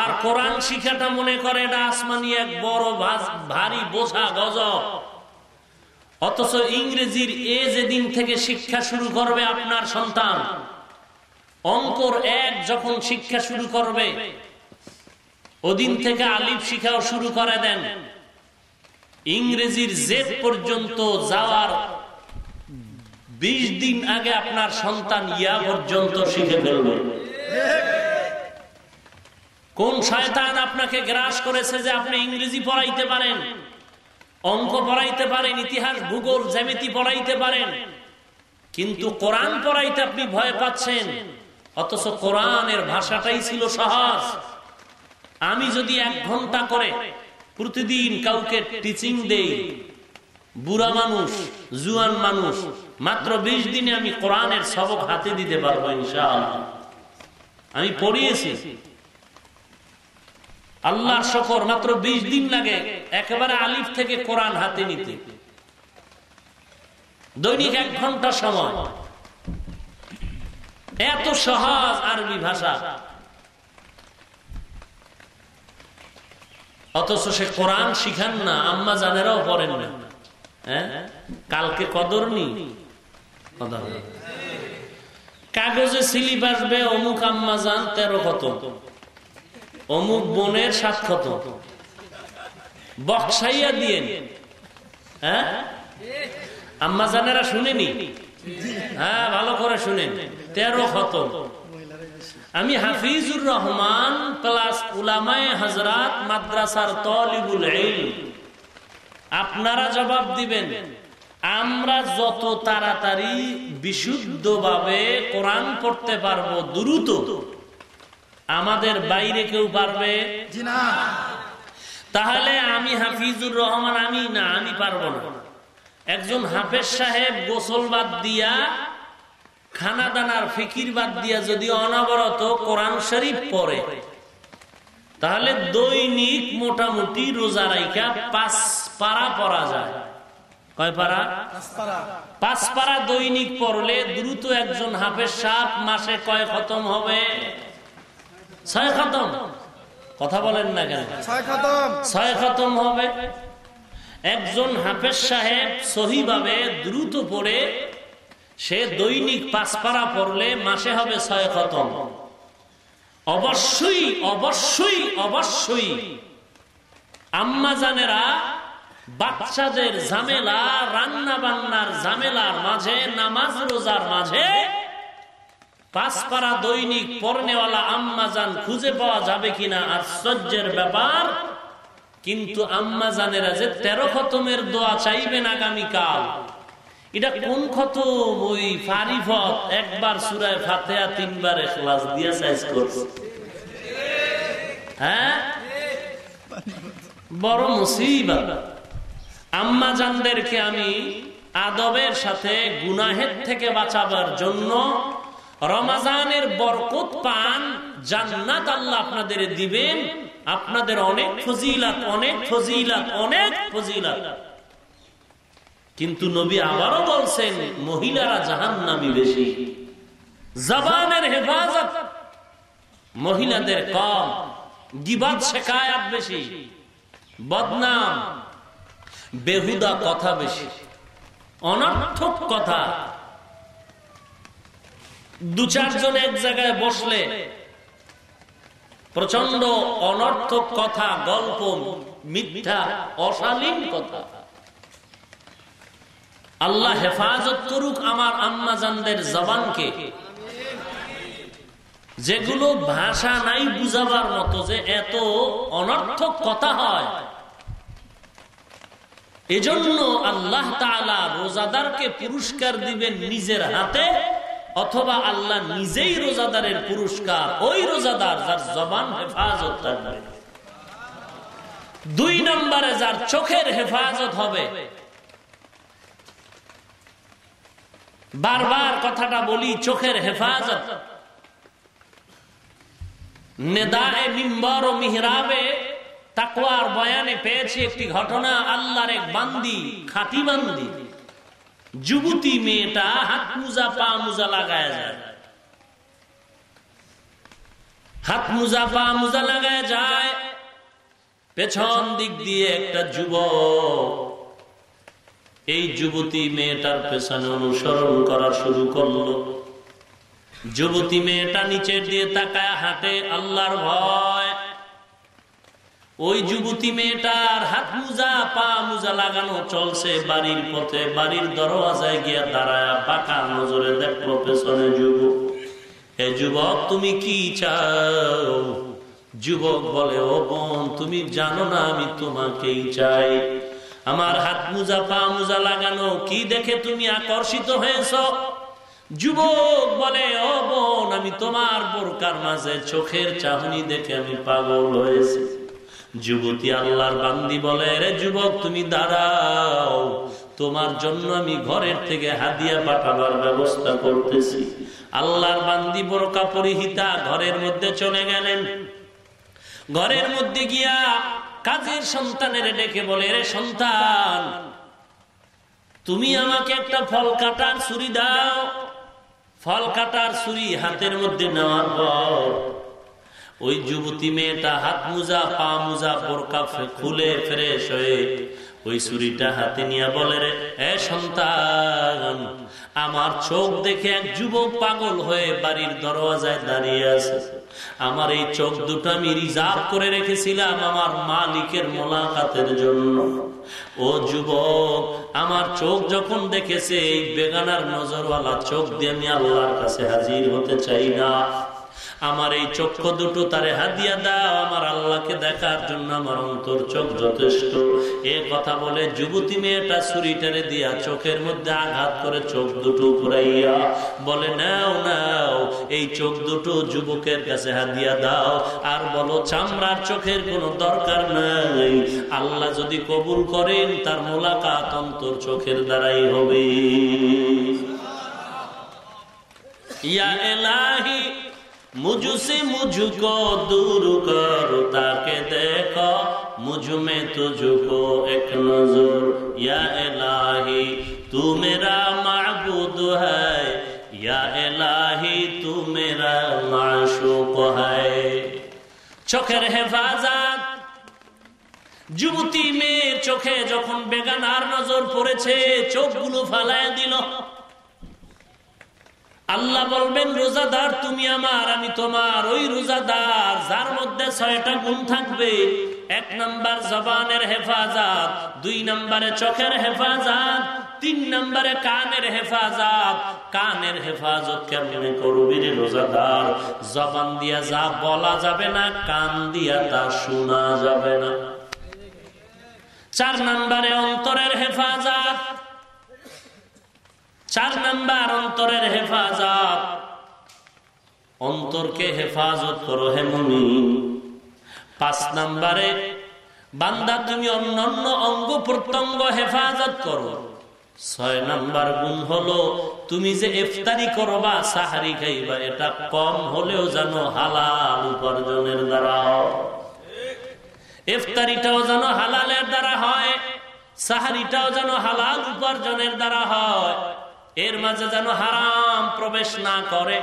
আর কোরআন শিখাটা মনে করে এটা আসমানি এক বড় ভারী বোঝা গজ অথচ ইংরেজির এ যেদিন থেকে শিক্ষা শুরু করবে আপনার সন্তান, অঙ্কর এক যখন শিক্ষা শুরু করবে, ওদিন থেকে আলিফ শিখাও শুরু করে দেন। ইংরেজির জেদ পর্যন্ত যাওয়ার বিশ দিন আগে আপনার সন্তান ইয়া পর্যন্ত শিখে ফেলবে। কোন শয়তান আপনাকে গ্রাস করেছে যে আপনি ইংরেজি পড়াইতে পারেন? অঙ্ক পড়াইতে পারেন, ইতিহাস, ভূগোল, জ্যামিতি পড়াইতে পারেন। কিন্তু কোরআন পড়াইতে আপনি ভয় পাচ্ছেন, অথচ কোরআনের ভাষাটাই ছিল সহজ। আমি যদি এক ঘণ্টা করে প্রতিদিন কাউকে টিচিং দেই, বুড়া মানুষ, জুয়ান মানুষ, মাত্র বিশ দিনে আমি কোরআনের সবক হাতে দিতে পারব ইনশাআল্লাহ। আমি পড়িয়েছি আল্লাহ শকর মাত্র বিশ দিন লাগে একেবারে আলিফ থেকে কোরআন হাতে নিতে। দৈনিক এক ঘণ্টা সময়। এত সহজ আরবি ভাষা। অথচ সে কোরআন শিখান না, আম্মা জানেরাও পড়েন না। হ্যাঁ? কালকে কদর নি? কাগজে স্লিপ আসবে, অমুক আম্মা জান, তেরো কত। অমুক বোনের সাত কত? বক্সাইয়া দিয়ে হ্যাঁ? আম্মা জানেরা শুনেনি? হ্যাঁ ভালো করে শুনেন। তেরো কত আমি হাফিজুর রহমান প্লাস উলামায় হজরাত মাদ্রাসার তলিবুল আপনারা জবাব দিবেন, আমরা যত তাড়াতাড়ি বিশুদ্ধভাবে কোরআন পড়তে পারব দ্রুত। আমাদের বাইরে কেউ পারবে? তাহলে আমি হাফিজুর রহমান আমি না আমি পারব না। একজন হাফেজ সাহেব গোসল বাদ দিয়া খানা দানার ফিকির বাদ দিয়া যদি অনাবরত কোরআন শরীফ পড়ে তাহলে দৈনিক মোটামুটি রোজা রাইকা পাঁচ পারা পড়া যায়। কয় পারা? পাঁচ পারা। দৈনিক পড়লে দ্রুত একজন হাফের সাপ মাসে কয় খতম হবে? ছয় খতম। কথা বলেন না কেন? ছয় খতম। হবে। একজন হাফেজ সাহেব সহিভাবে দ্রুত পড়ে সে দৈনিক পাঁচ পারা পড়লে মাসে হবে ছয় খতম। অবশ্যই অবশ্যই অবশ্যই আম্মা জানেরা বাচ্চাদের ঝামেলা রান্না বান্নার ঝামেলার মাঝে নামাজ রোজার মাঝে পাঁচ পারা দৈনিক পড়নেওয়ালা আম্মাজান খুঁজে পাওয়া যাবে কিনা আশ্চর্যের ব্যাপার? কিন্তু আম্মা জানেরা যে তেরো খতমের দোয়া চাইবেন আগামীকাল, এটা কোন কত ওই ফারিফত, একবার সুরায় ফাতেহা, তিনবার এখলাস দিয়া সাইজ করছে হ্যাঁ? বড় মুসিবত। আম্মা জানদেরকে আমি আদবের সাথে গুনাহের থেকে বাঁচাবার জন্য রমাজানের বরকত পান, জান্নাত আল্লাহ আপনাদের দিবেন। আপনাদের অনেক ফজিলাত অনেক ফজিলাত অনেক ফজিলাত। কিন্তু নবী আবারও বলছেন, মহিলারা জাহান নামি বেশি। জবানের হেফাজত। মহিলাদের কম। গিবাদ শেখায়াত বেশি। বদনাম। বেহুদা কথা বেশি। অনর্থক কথা। দু চারজন এক জায়গায় বসলে প্রচণ্ড অনর্থক কথা, গল্প, মিথ্যা, অশালীন কথা। আল্লাহ হেফাজত করুক আমার আম্মাজানদের জবানকে। যেগুলো ভাষা নাই বুঝাবার মতো যে এত অনর্থক কথা হয়। এজন্য আল্লাহ রোজাদারকে পুরস্কার দিবেন নিজের হাতে। অথবা আল্লাহ নিজেই রোজাদারের পুরস্কার, ওই রোজাদার যার জবান হেফাজত থাকবে। দুই নম্বরে যার চোখের হেফাজত হবে। বারবার কথাটা বলি, চোখের হেফাজত। নেদায় মিম্বর ও মিহরাবে তাকওয়ার বয়ানে পেয়েছি একটি ঘটনা, আল্লাহর এক বান্দি, খাটি বান্দি। যুবতী মেয়েটা হাত মুজা, পা মুজা লাগায় যায়। হাত মুজা, পা মুজা লাগায় যায়। পেছন দিক দিয়ে একটা যুবক এই যুবতী মেয়েটার পেছনে অনুসরণ করা শুরু করল। যুবতী মেয়েটা নিচের দিয়ে তাকায় হাঁটে, আল্লাহর ভয়। ওই যুবতী মেয়েটার হাত মুজা, পা মুজা লাগানো চলছে বাড়ির পথে। বাড়ির দরওয়াজায় গিয়া দাঁড়ায় পাকা নজরে দেখল পেছনে যুবক। এ যুবক, তুমি কি চাও? যুবক বলে, ও বোন, তুমি জানো না আমি তোমাকেই চাই। আমার হাত মুজা, পা মুজা লাগানো, কি দেখে তুমি আকর্ষিত হয়েছ? যুবক বলে, ও বোন, আমি তোমার বোরকার মাঝে চোখের চাহনি দেখে আমি পাগল হয়েছি। যুবতী আল্লাহর বান্দি বলে, রে যুবক, তুমি দাঁড়াও। তোমার জন্য আমি ঘরের থেকে হাদিয়া পাঠাবার ব্যবস্থা করতেছি। আল্লাহর বান্দি বোরকা পরিহিতা ঘরের মধ্যে চলে গেলেন। ঘরের মধ্যে গিয়া কাজের সন্তানের ডেকে বলে, রে সন্তান, তুমি আমাকে একটা ফল কাটার ছুরি দাও। ফল কাটার ছুরি হাতের মধ্যে নেওয়ার পর ওই যুবতী মেয়েটা হাত মুজা, পা মুজা, বোরকা খুলে ফ্রেশ হয়ে ওই ছুরিটা হাতে নিয়ে বলে রে, এ সন্তান, আমার চোখ দেখে এক যুবক পাগল হয়ে বাড়ির দরওয়াজায় দাঁড়িয়ে আছে। আমার এই চোখ দুটো আমি রিজার্ভ করে রেখেছিলাম আমার মালিকের মোলাকাতের জন্য। ও যুবক, আমার চোখ যখন দেখেছে, এই বেগানার নজরওয়ালা চোখ দিয়ে আমি আল্লাহর কাছে হাজির হতে চাই না। আমার এই চক্ষু দুটো তারে হাদিয়া দাও, আমার আল্লাহকে দেখার জন্য আমার অন্তর চোখ যথেষ্ট। এ কথা বলে যুবতী মেয়েটা ছুরি টেনে দিয়া চোখের মধ্যে আঘাত করে চোখ দুটো ঘুরাইয়া বলে, নাও নাও, এই চোখ দুটো যুবকের কাছে হাদিয়া দাও। আর বলো, চামড়ার চোখের কোনো দরকার নাই। আল্লাহ যদি কবুল করেন, তার মোলাকাত অন্তর চোখের দ্বারাই হবে। ইয়া এলাহি मुझसे मुझको दूर कर ताके देखो मुझ में तुझको एक नजर या इलाही तू मेरा माबूद है या इलाही तू मेरा माशूक है চোখের হেফাজত যুবতী মেয়ের চোখে যখন বেগানার নজর পড়েছে চোখগুলো ফালায় দিল আল্লাহ বলবেন, রোজাদার তুমি আমার, আমি তোমার। ওই রোজাদার, যার মধ্যে ছয়টা গুণ থাকবে, এক নম্বর জবানের হেফাজত, দুই নম্বরে চোখের হেফাজত, তিন নম্বরে কানের হেফাজত। কানের হেফাজত কেমনে করবি রে রোজাদার? জবান দিয়া যা বলা যাবে না, কান দিয়া তা শোনা যাবে না। চার নম্বরে অন্তরের হেফাজত চার নাম্বার অন্তরের হেফাজত। অন্তরকে হেফাজত করো হেমনি পাঁচ নাম্বারে, বান্দা তুমি অন্যান্য অঙ্গ প্রত্যঙ্গ হেফাজত করো। ছয় নাম্বার গুণ হলো, তুমি যে ইফতারি করবা, সাহারি খাইবা, এটা কম হলেও জানো হালাল উপার্জনের দ্বারা ইফতারিটাও যেন হালালের দ্বারা হয়, সাহারিটাও যেন হালাল উপার্জনের দ্বারা হয়। এর মাঝে যেন হারাম প্রবেশ না করে।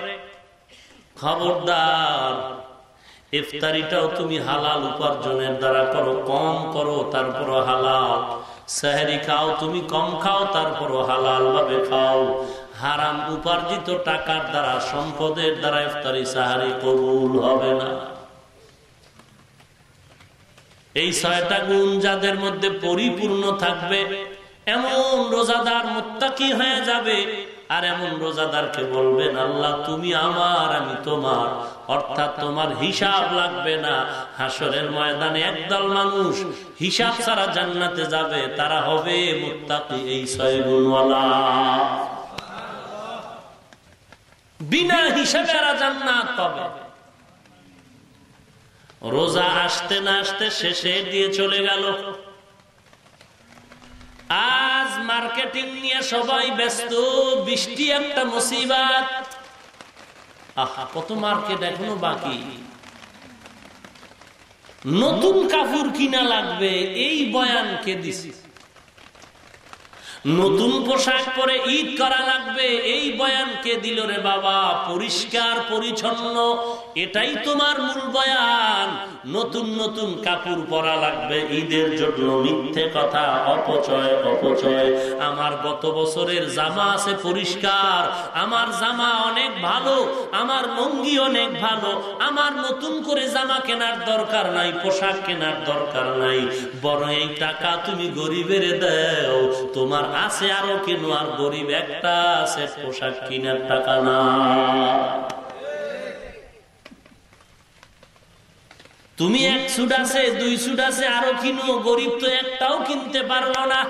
খবরদার, ইফতারিটাও তুমি হালাল উপার্জনের দ্বারা করো কম করো তারপর হালাল। সাহারি খাও, তুমি কম খাও তারপর হালাল ভাবে খাও। হারাম উপার্জিত টাকার দ্বারা, সম্পদের দ্বারা ইফতারি সাহারি কবুল হবে না। এই ছয়টা গুণ যাদের মধ্যে পরিপূর্ণ থাকবে এমন রোজাদার মুত্তাকি হয়ে যাবে। আর এমন রোজাদারকে বলবেন, আল্লাহ, তুমি আমার, আমি তোমার। অর্থাৎ তোমার হিসাব লাগবে না। হাসরের ময়দানে একদল মানুষ হিসাব ছাড়া জান্নাতে যাবে। তারা হবে মুত্তাকি এই ছয় গুণওয়ালা বিনা হিসাবে এরা জান্নাত পাবে। রোজা আসতে না আসতে শেষে দিয়ে চলে গেল। আজ মার্কেটিং নিয়ে সবাই ব্যস্ত, বৃষ্টি একটা মুসিবাত। আহা, কত মার্কেট এখনও বাকি? নতুন কাপড় কিনা লাগবে, এই বয়ান কে দিছে। নতুন পোশাক পরে ঈদ করা লাগবে। এই বয়ান কে দিল রে বাবা? পরিষ্কার, পরিচ্ছন্ন, এটাই তোমার মূল বয়ান। নতুন নতুন কাপড় পরা লাগবে। ঈদের জন্য মিথ্যে কথা, অপচয় অপচয়। আমার গত বছরের জামা আছে পরিষ্কার। আমার জামা অনেক ভালো, আমার লঙ্গি অনেক ভালো। আমার নতুন করে জামা কেনার দরকার নাই, পোশাক কেনার দরকার নাই। বড় এই টাকা তুমি গরিবের দেও, তোমার আছে আরও কেন, আর গরিব একটা আছে, পোশাক কিনার টাকা না। তুমি এক সুট আছে, দুই সুট আছে, আরও কিনো, গরিব তো একটাও কিনতে পারল না।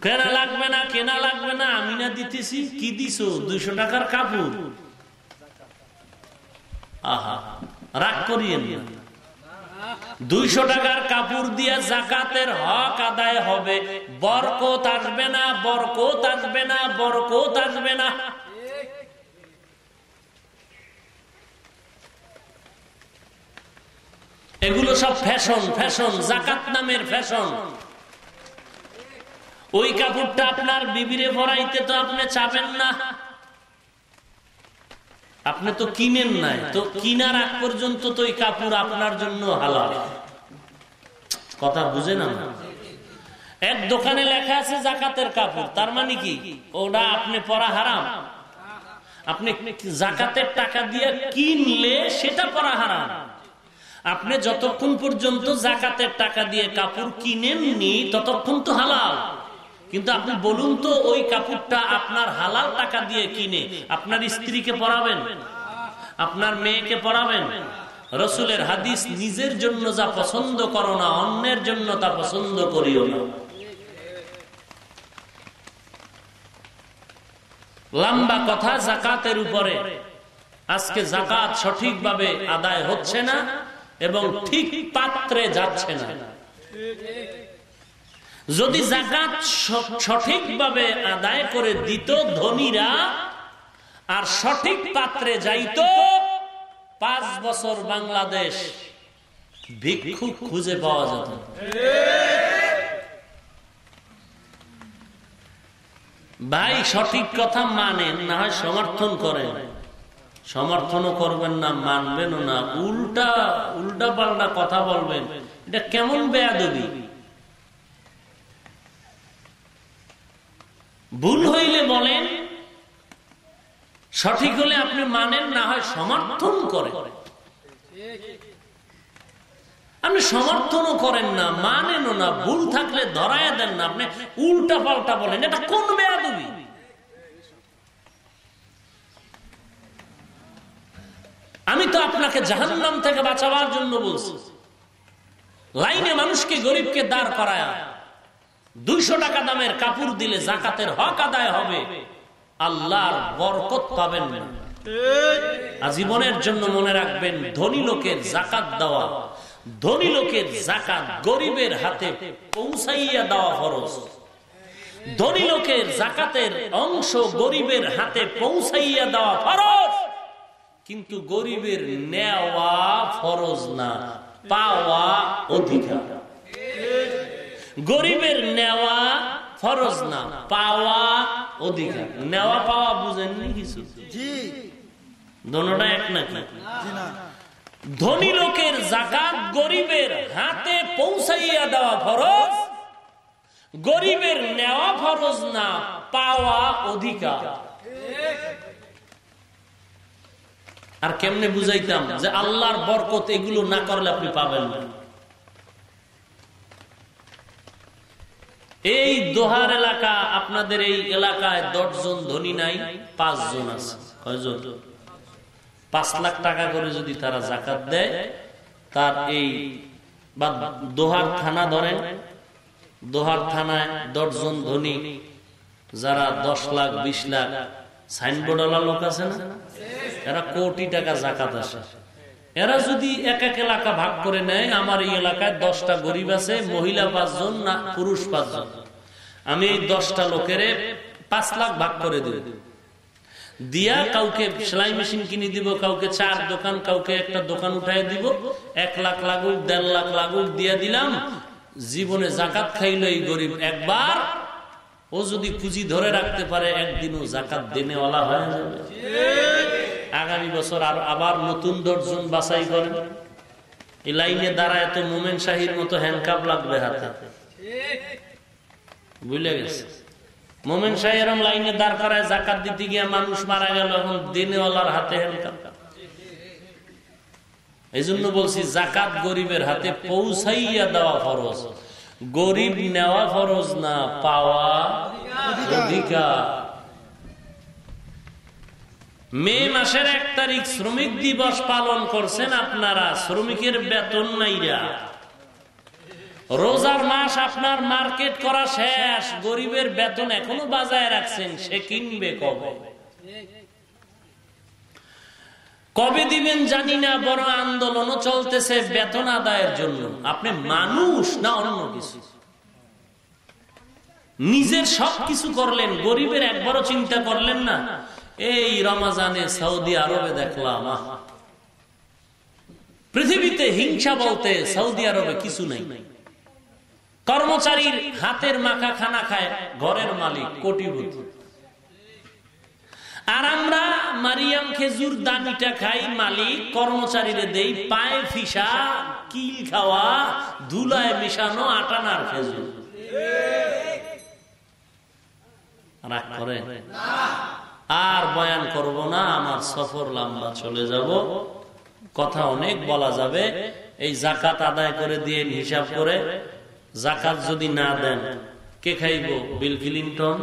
কেনা লাগবে না, কেনা লাগবে না, আমি না দিতেছি, কি দিছো? দুইশো টাকার কাপড়। আহা, রাগ করিয়েন না। দুইশো টাকার কাপড় দিয়ে জাকাতের হক আদায় হবে। বরকত আসবে না, বরকত আসবে না, বরকত আসবে না। এগুলো সব ফ্যাশন ফ্যাশন, জাকাত নামের ফ্যাশন। ওই কাপড়টা আপনার বিবিরে ভরাইতে তো আপনি চাবেন না। আপনি তো কিনেন নাই, তো কিনার আগ পর্যন্ত তো ওই কাপড় আপনার জন্য হালাল। কথা বুঝে না এক দোকানে লেখা আছে জাকাতের কাপড়, তার মানে কি? ওটা আপনি পরা হারাম। আপনি জাকাতের টাকা দিয়ে কিনলে সেটা পরা হারাম। আপনি যতক্ষণ পর্যন্ত জাকাতের টাকা দিয়ে কাপড় কিনেননি, ততক্ষণ তো হালাল। কিন্তু আপনি বলুন তো, ওই কাপড়টা আপনার হালাল টাকা দিয়ে কিনে আপনার স্ত্রীকে পরাবেন? আপনার মেয়েকে পরাবেন? রসুলের হাদিস নিজের জন্য যা পছন্দ করো না, অন্যের জন্য তা পছন্দ করিও না। লম্বা কথা জাকাতের উপরে। আজকে জাকাত সঠিকভাবে আদায় হচ্ছে না এবং ঠিক পাত্রে যাচ্ছে না। যদি জাকাত সঠিকভাবে আদায় করে দিত ধনীরা, আর সঠিক পাত্রে যাইত, পাঁচ বছর বাংলাদেশ ভিক্ষুক খুঁজে পাওয়া যেত। ভাই, সঠিক কথা মানেন, না হয় সমর্থন করেন। সমর্থনও করবেন না, মানবেনও না। উল্টা উল্টা পাল্টা কথা বলবেন। এটা কেমন বেয়াদবি? ভুল হইলে বলেন, সঠিক হলে আপনি মানেন, না হয় সমর্থন করেন। আপনি সমর্থনও করেন না, মানেনও না, ভুল থাকলে ধরাইয়া দেন না, আপনি উল্টা পাল্টা বলেন, এটা কোন বেয়াদবি? আমি তো আপনাকে জাহান্নাম থেকে বাঁচাবার জন্য বলছি। লাইনে মানুষকে, গরিবকে দাঁড় করায়। দুইশো টাকা দামের কাপড় দিলে জাকাতের হক আদায় হবে। আল্লাহর বরকত পাবেন না। আজীবনের জন্য মনে রাখবেন, ধনী লোকের জাকাত দেওয়া, ধনী লোকের জাকাত গরিবের হাতে পৌঁছাইয়া দেওয়া ফরজ। ধনী লোকের জাকাতের অংশ গরিবের হাতে পৌঁছাইয়া দেওয়া ফরজ। কিন্তু গরিবের নেওয়া ফরজ না, পাওয়া অধিকার। গরিবের নেওয়া ফরজ না পাওয়া অধিকার। নেওয়া পাওয়া বুঝেননি কিছু? দোনোটা এক নাকি? ধনী লোকের জাকাত গরিবের হাতে পৌঁছাইয়া দেওয়া ফরজ গরিবের নেওয়া ফরজ না পাওয়া অধিকার। আর কেমনে বুঝাইতাম যে আল্লাহর বরকত এগুলো না করলে আপনি পাবেন না। এই দোহার এলাকা, আপনাদের এই এলাকায় দশজন ধনী নাই, পাঁচজন আছে। কয়জন? পাঁচ লাখ টাকা করে যদি তারা জাকাত দেয়, তার এই বা দোহার থানা ধরেন, দোহার থানায় দশজন ধনী, যারা দশ লাখ, বিশ লাখ, সাইনবোর্ড লোক আছে না? এরা কোটি টাকা জাকাত আসে। এরা যদি এক এক এলাকা ভাগ করে নেয়, আমার এই এলাকায় দশটা গরিব আছে, মহিলা পাঁচজন না পুরুষ পাঁচজন। আমি এই দশটা লোকের পাঁচ লাখ ভাগ করে দেব। দিয়া কাউকে সেলাই মেশিন কিনে দিব, কাউকে চার দোকান, কাউকে একটা দোকান উঠাই দিব, এক লাখ লাগুক, দেড় লাখ লাগুক, দিয়া দিলাম, জীবনে জাকাত খাইল এই গরিব। একবার ও যদি পুঁজি ধরে রাখতে পারে, একদিনও জাকাত দেনেওয়ালা হয়ে যাবে। আগামী বছর আর আবার নতুন দর্জন বাছাই করেন এই লাইনে দাঁড়ায় তো মোমেন শাহির মতো হ্যান্ডকাপ লাগবে হাতে। বুঝলে গেছে? মোমেন শাহ এরম লাইনে দাঁড় করায় জাকাত দিতে গিয়ে মানুষ মারা গেল, এখন দিনেওয়ালার হাতে হ্যান্ডকাপ এই জন্য বলছি, জাকাত গরিবের হাতে পৌঁছাইয়া দেওয়া ফরজ। গরিব নেওয়া ফরজ না, পাওয়া অধিকার। মে মাসের এক তারিখ শ্রমিক দিবস পালন করছেন আপনারা, শ্রমিকের বেতন নাইরা। রোজার মাস আপনার মার্কেট করা শেষ, গরিবের বেতন এখনও বাজায় রাখছেন, সে কিনবে কবে? কবে দিবেন জানি না, বড় আন্দোলনও চলতেছে বেতন আদায়ের জন্য। আপনি মানুষ না অন্য কিছু? নিজের সব কিছু করলেন, গরিবের একবারও চিন্তা করলেন না? এই রমাজানে সৌদি আরবে দেখলাম পৃথিবীতে হিংসা বলতে সৌদি আরবে কিছু নেই। কর্মচারীর হাতের মাখা খানা খায় ঘরের মালিক, কোটিপতি। আর আমরা মারিয়াম খেজুর দানিটা খাই, মালিক কর্মচারীরে দেই পায়ে ফিসা, কিল খাওয়া, ধুলায় মিশানো আটানার খেজুর। রাগ করে? আর বয়ান করব না, আমার সফর লম্বা চলে যাব। কথা অনেক বলা যাবে, এই জাকাত আদায় করে দিয়ে হিসাব করে। জাকাত যদি না দেন, কে খাইব? Bill Clinton?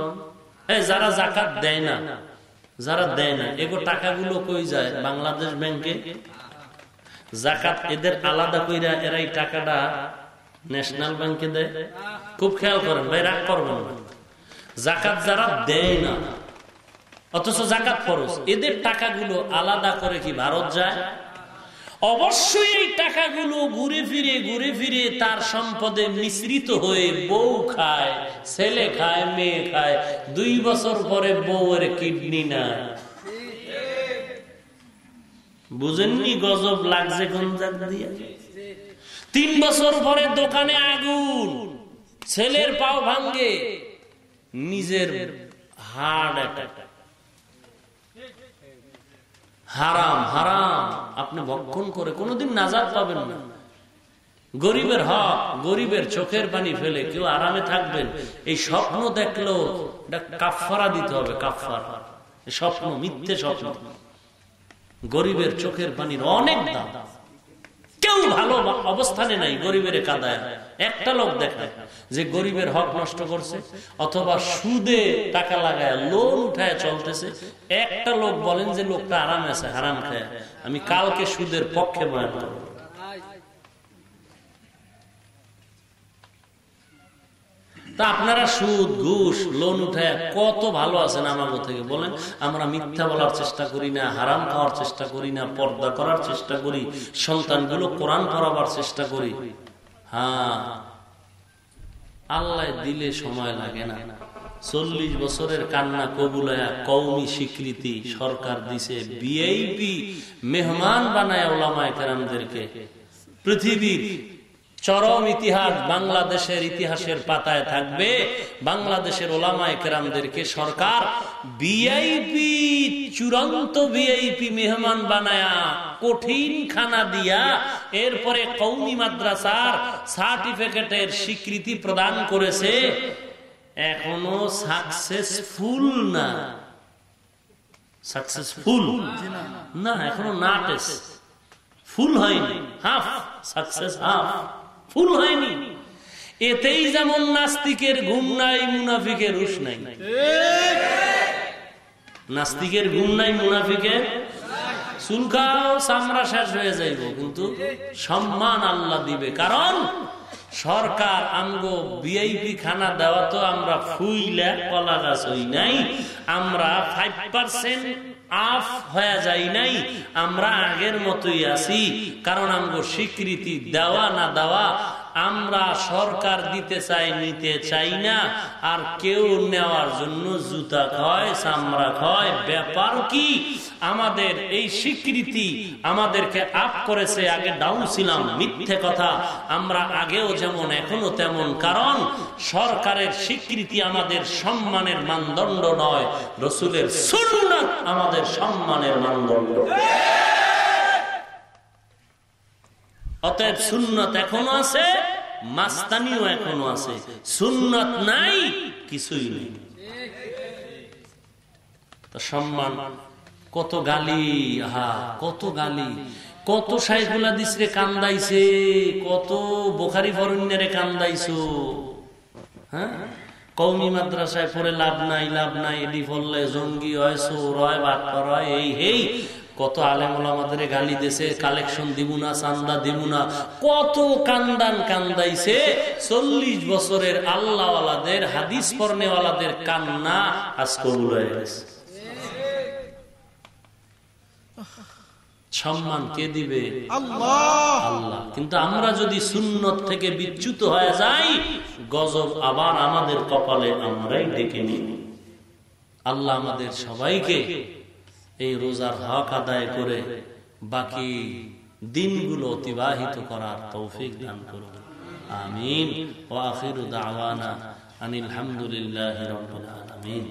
যারা জাকাত দেয় না, যারা দেয় না, এগো টাকাগুলো কই যায়? বাংলাদেশ ব্যাংকে? জাকাত এদের আলাদা কইরা এরা এই টাকাটা ন্যাশনাল ব্যাংকে দেয়। খুব খেয়াল করেন, ভাই, রাগ করবেন না। জাকাত যারা দেয় না অথচ জাকাত খরচ এদের টাকাগুলো আলাদা করে কি ভারত যায়? অবশ্যই এই টাকাগুলো ঘুরে ফিরে ঘুরে ফিরে তার সম্পদে মিশ্রিত হয়ে বউ খায়, ছেলে খায়, মেয়ে খায়। দুই বছর পরে বউয়ের কিডনি না। বুঝেননি গজব লাগছে কোন তিন বছর পরে দোকানে আগুন, ছেলের পাও ভাঙ্গে নিজের হার্ট অ্যাটাক। হারাম হারাম। আপনি ভক্ষণ করে কোনোদিন নাজাদ পাবেন না। গরিবের হক, গরিবের চোখের পানি ফেলে কেউ আরামে থাকবেন। এই স্বপ্ন দেখল কাফারা দিতে হবে কাফারা স্বপ্ন, মিথ্যে স্বপ্ন। গরিবের চোখের পানির অনেক দাম। কেউ ভালো অবস্থানে নাই গরিবের কাদায়। একটা লোক দেখায় যে গরিবের হক নষ্ট করছে, অথবা সুদে টাকা লাগায় লোন উঠায় চলতেছে। একটা লোক বলেন যে লোকটা আরাম আছে, হারাম খায়। আমি কালকে সুদের পক্ষে বয়ান করব। তা আপনারা সুদ, ঘুষ, লোন উঠায় কত ভালো আছেন আমাগো থেকে বলেন। আমরা মিথ্যা বলার চেষ্টা করি না, হারাম খাওয়ার চেষ্টা করি না, পর্দা করার চেষ্টা করি, সন্তানগুলো কোরআন পড়াবার চেষ্টা করি। হ্যাঁ। আল্লাহ দিলে সময় লাগে না। চল্লিশ বছরের কান্না কবুলায়া কৌমি স্বীকৃতি সরকার দিছে বিআইপি মেহমান বানায় ওলামায় কেরামদেরকে। পৃথিবীর চরম ইতিহাস বাংলাদেশের ইতিহাসের পাতায় থাকবে। বাংলাদেশের ওলামায় কেরামদেরকে সরকার বিআইপি চূড়ান্ত বিআইপি মেহমান বানায়া, কঠিন খানা দিয়া, এরপরে কৌমি মাদ্রাসার সার্টিফিকেটের স্বীকৃতি প্রদান করেছে, এখনও সাকসেসফুল না। সাকসেসফুল না, এখনও না টেস্ট ফুল হয়নি। হাফ সাকসেস হাফ ফুল হয়নি। এতেই যেমন নাস্তিকের ঘুম নাই, মুনাফিকের উস নাই। নাস্তিকের ঘুম নাই চুলকাও, চামড়া শেষ হয়ে যাইব, কিন্তু সম্মান আল্লাহ দিবে। কারণ সরকার আমগো বিআইপি খানা দেওয়া তো আমরা ফুইলে, কলা গাছ হই নাই, আমরা ফাইভ পার্সেন্ট আফ হয়ে যাই নাই, আমরা আগের মতোই আছি, কারণ আমগো স্বীকৃতি দেওয়া না দেওয়া আমরা সরকার দিতে চাই, নিতে চাই না। আর কেউ নেওয়ার জন্য জুতা খয়, চামড়া খয়, ব্যাপার কি? আমাদের এই স্বীকৃতি আমাদেরকে আপ করেছে, আগে ডাউন ছিলাম, মিথ্যে কথা। আমরা আগেও যেমন, এখনও তেমন। কারণ সরকারের স্বীকৃতি আমাদের সম্মানের মানদণ্ড নয়, রসুলের সুন্নাত আমাদের সম্মানের মানদণ্ড। অতএব সুন্নত এখনও আছে, মাস্তানিও এখনও আছে। সুন্নত নাই, কিছুই নেই। সম্মান, কত গালি হা কত গালি। কত সাইফুল্লা দিসরে কান্দাইছে, কত বোখারি ফরণ্যের কান্দাইছো। হ্যাঁ? কৌমি মাদ্রাসায় পড়ে লাভ নাই লাভ নাই, এডি ফললে জঙ্গি হয়, চোর হয় বাটপার হয়, এই, হেই। কত আলেমল আমাদের গালি দেশে কালেকশন দিব না চান্দা দিব না কত কান্দান কান্দাইছে চল্লিশ বছরের আল্লাহওয়ালাদের হাদিস পর্নেওয়ালাদের কান্না আজ কবুল হয়ে গেছে সম্মান কে দিবে? আল্লাহ। কিন্তু আমরা যদি সুন্নত থেকে বিচ্যুত হয়ে যাই গজব আবার আমাদের কপালে আমরাই ডেকে নিই। আল্লাহ আমাদের সবাইকে এই রোজার হক আদায় করে বাকি দিনগুলো অতিবাহিত করার তৌফিক দান করুন। আমিন। ও আখিরু দাওয়ানা আনিল হামদুলিল্লাহ আলামিন।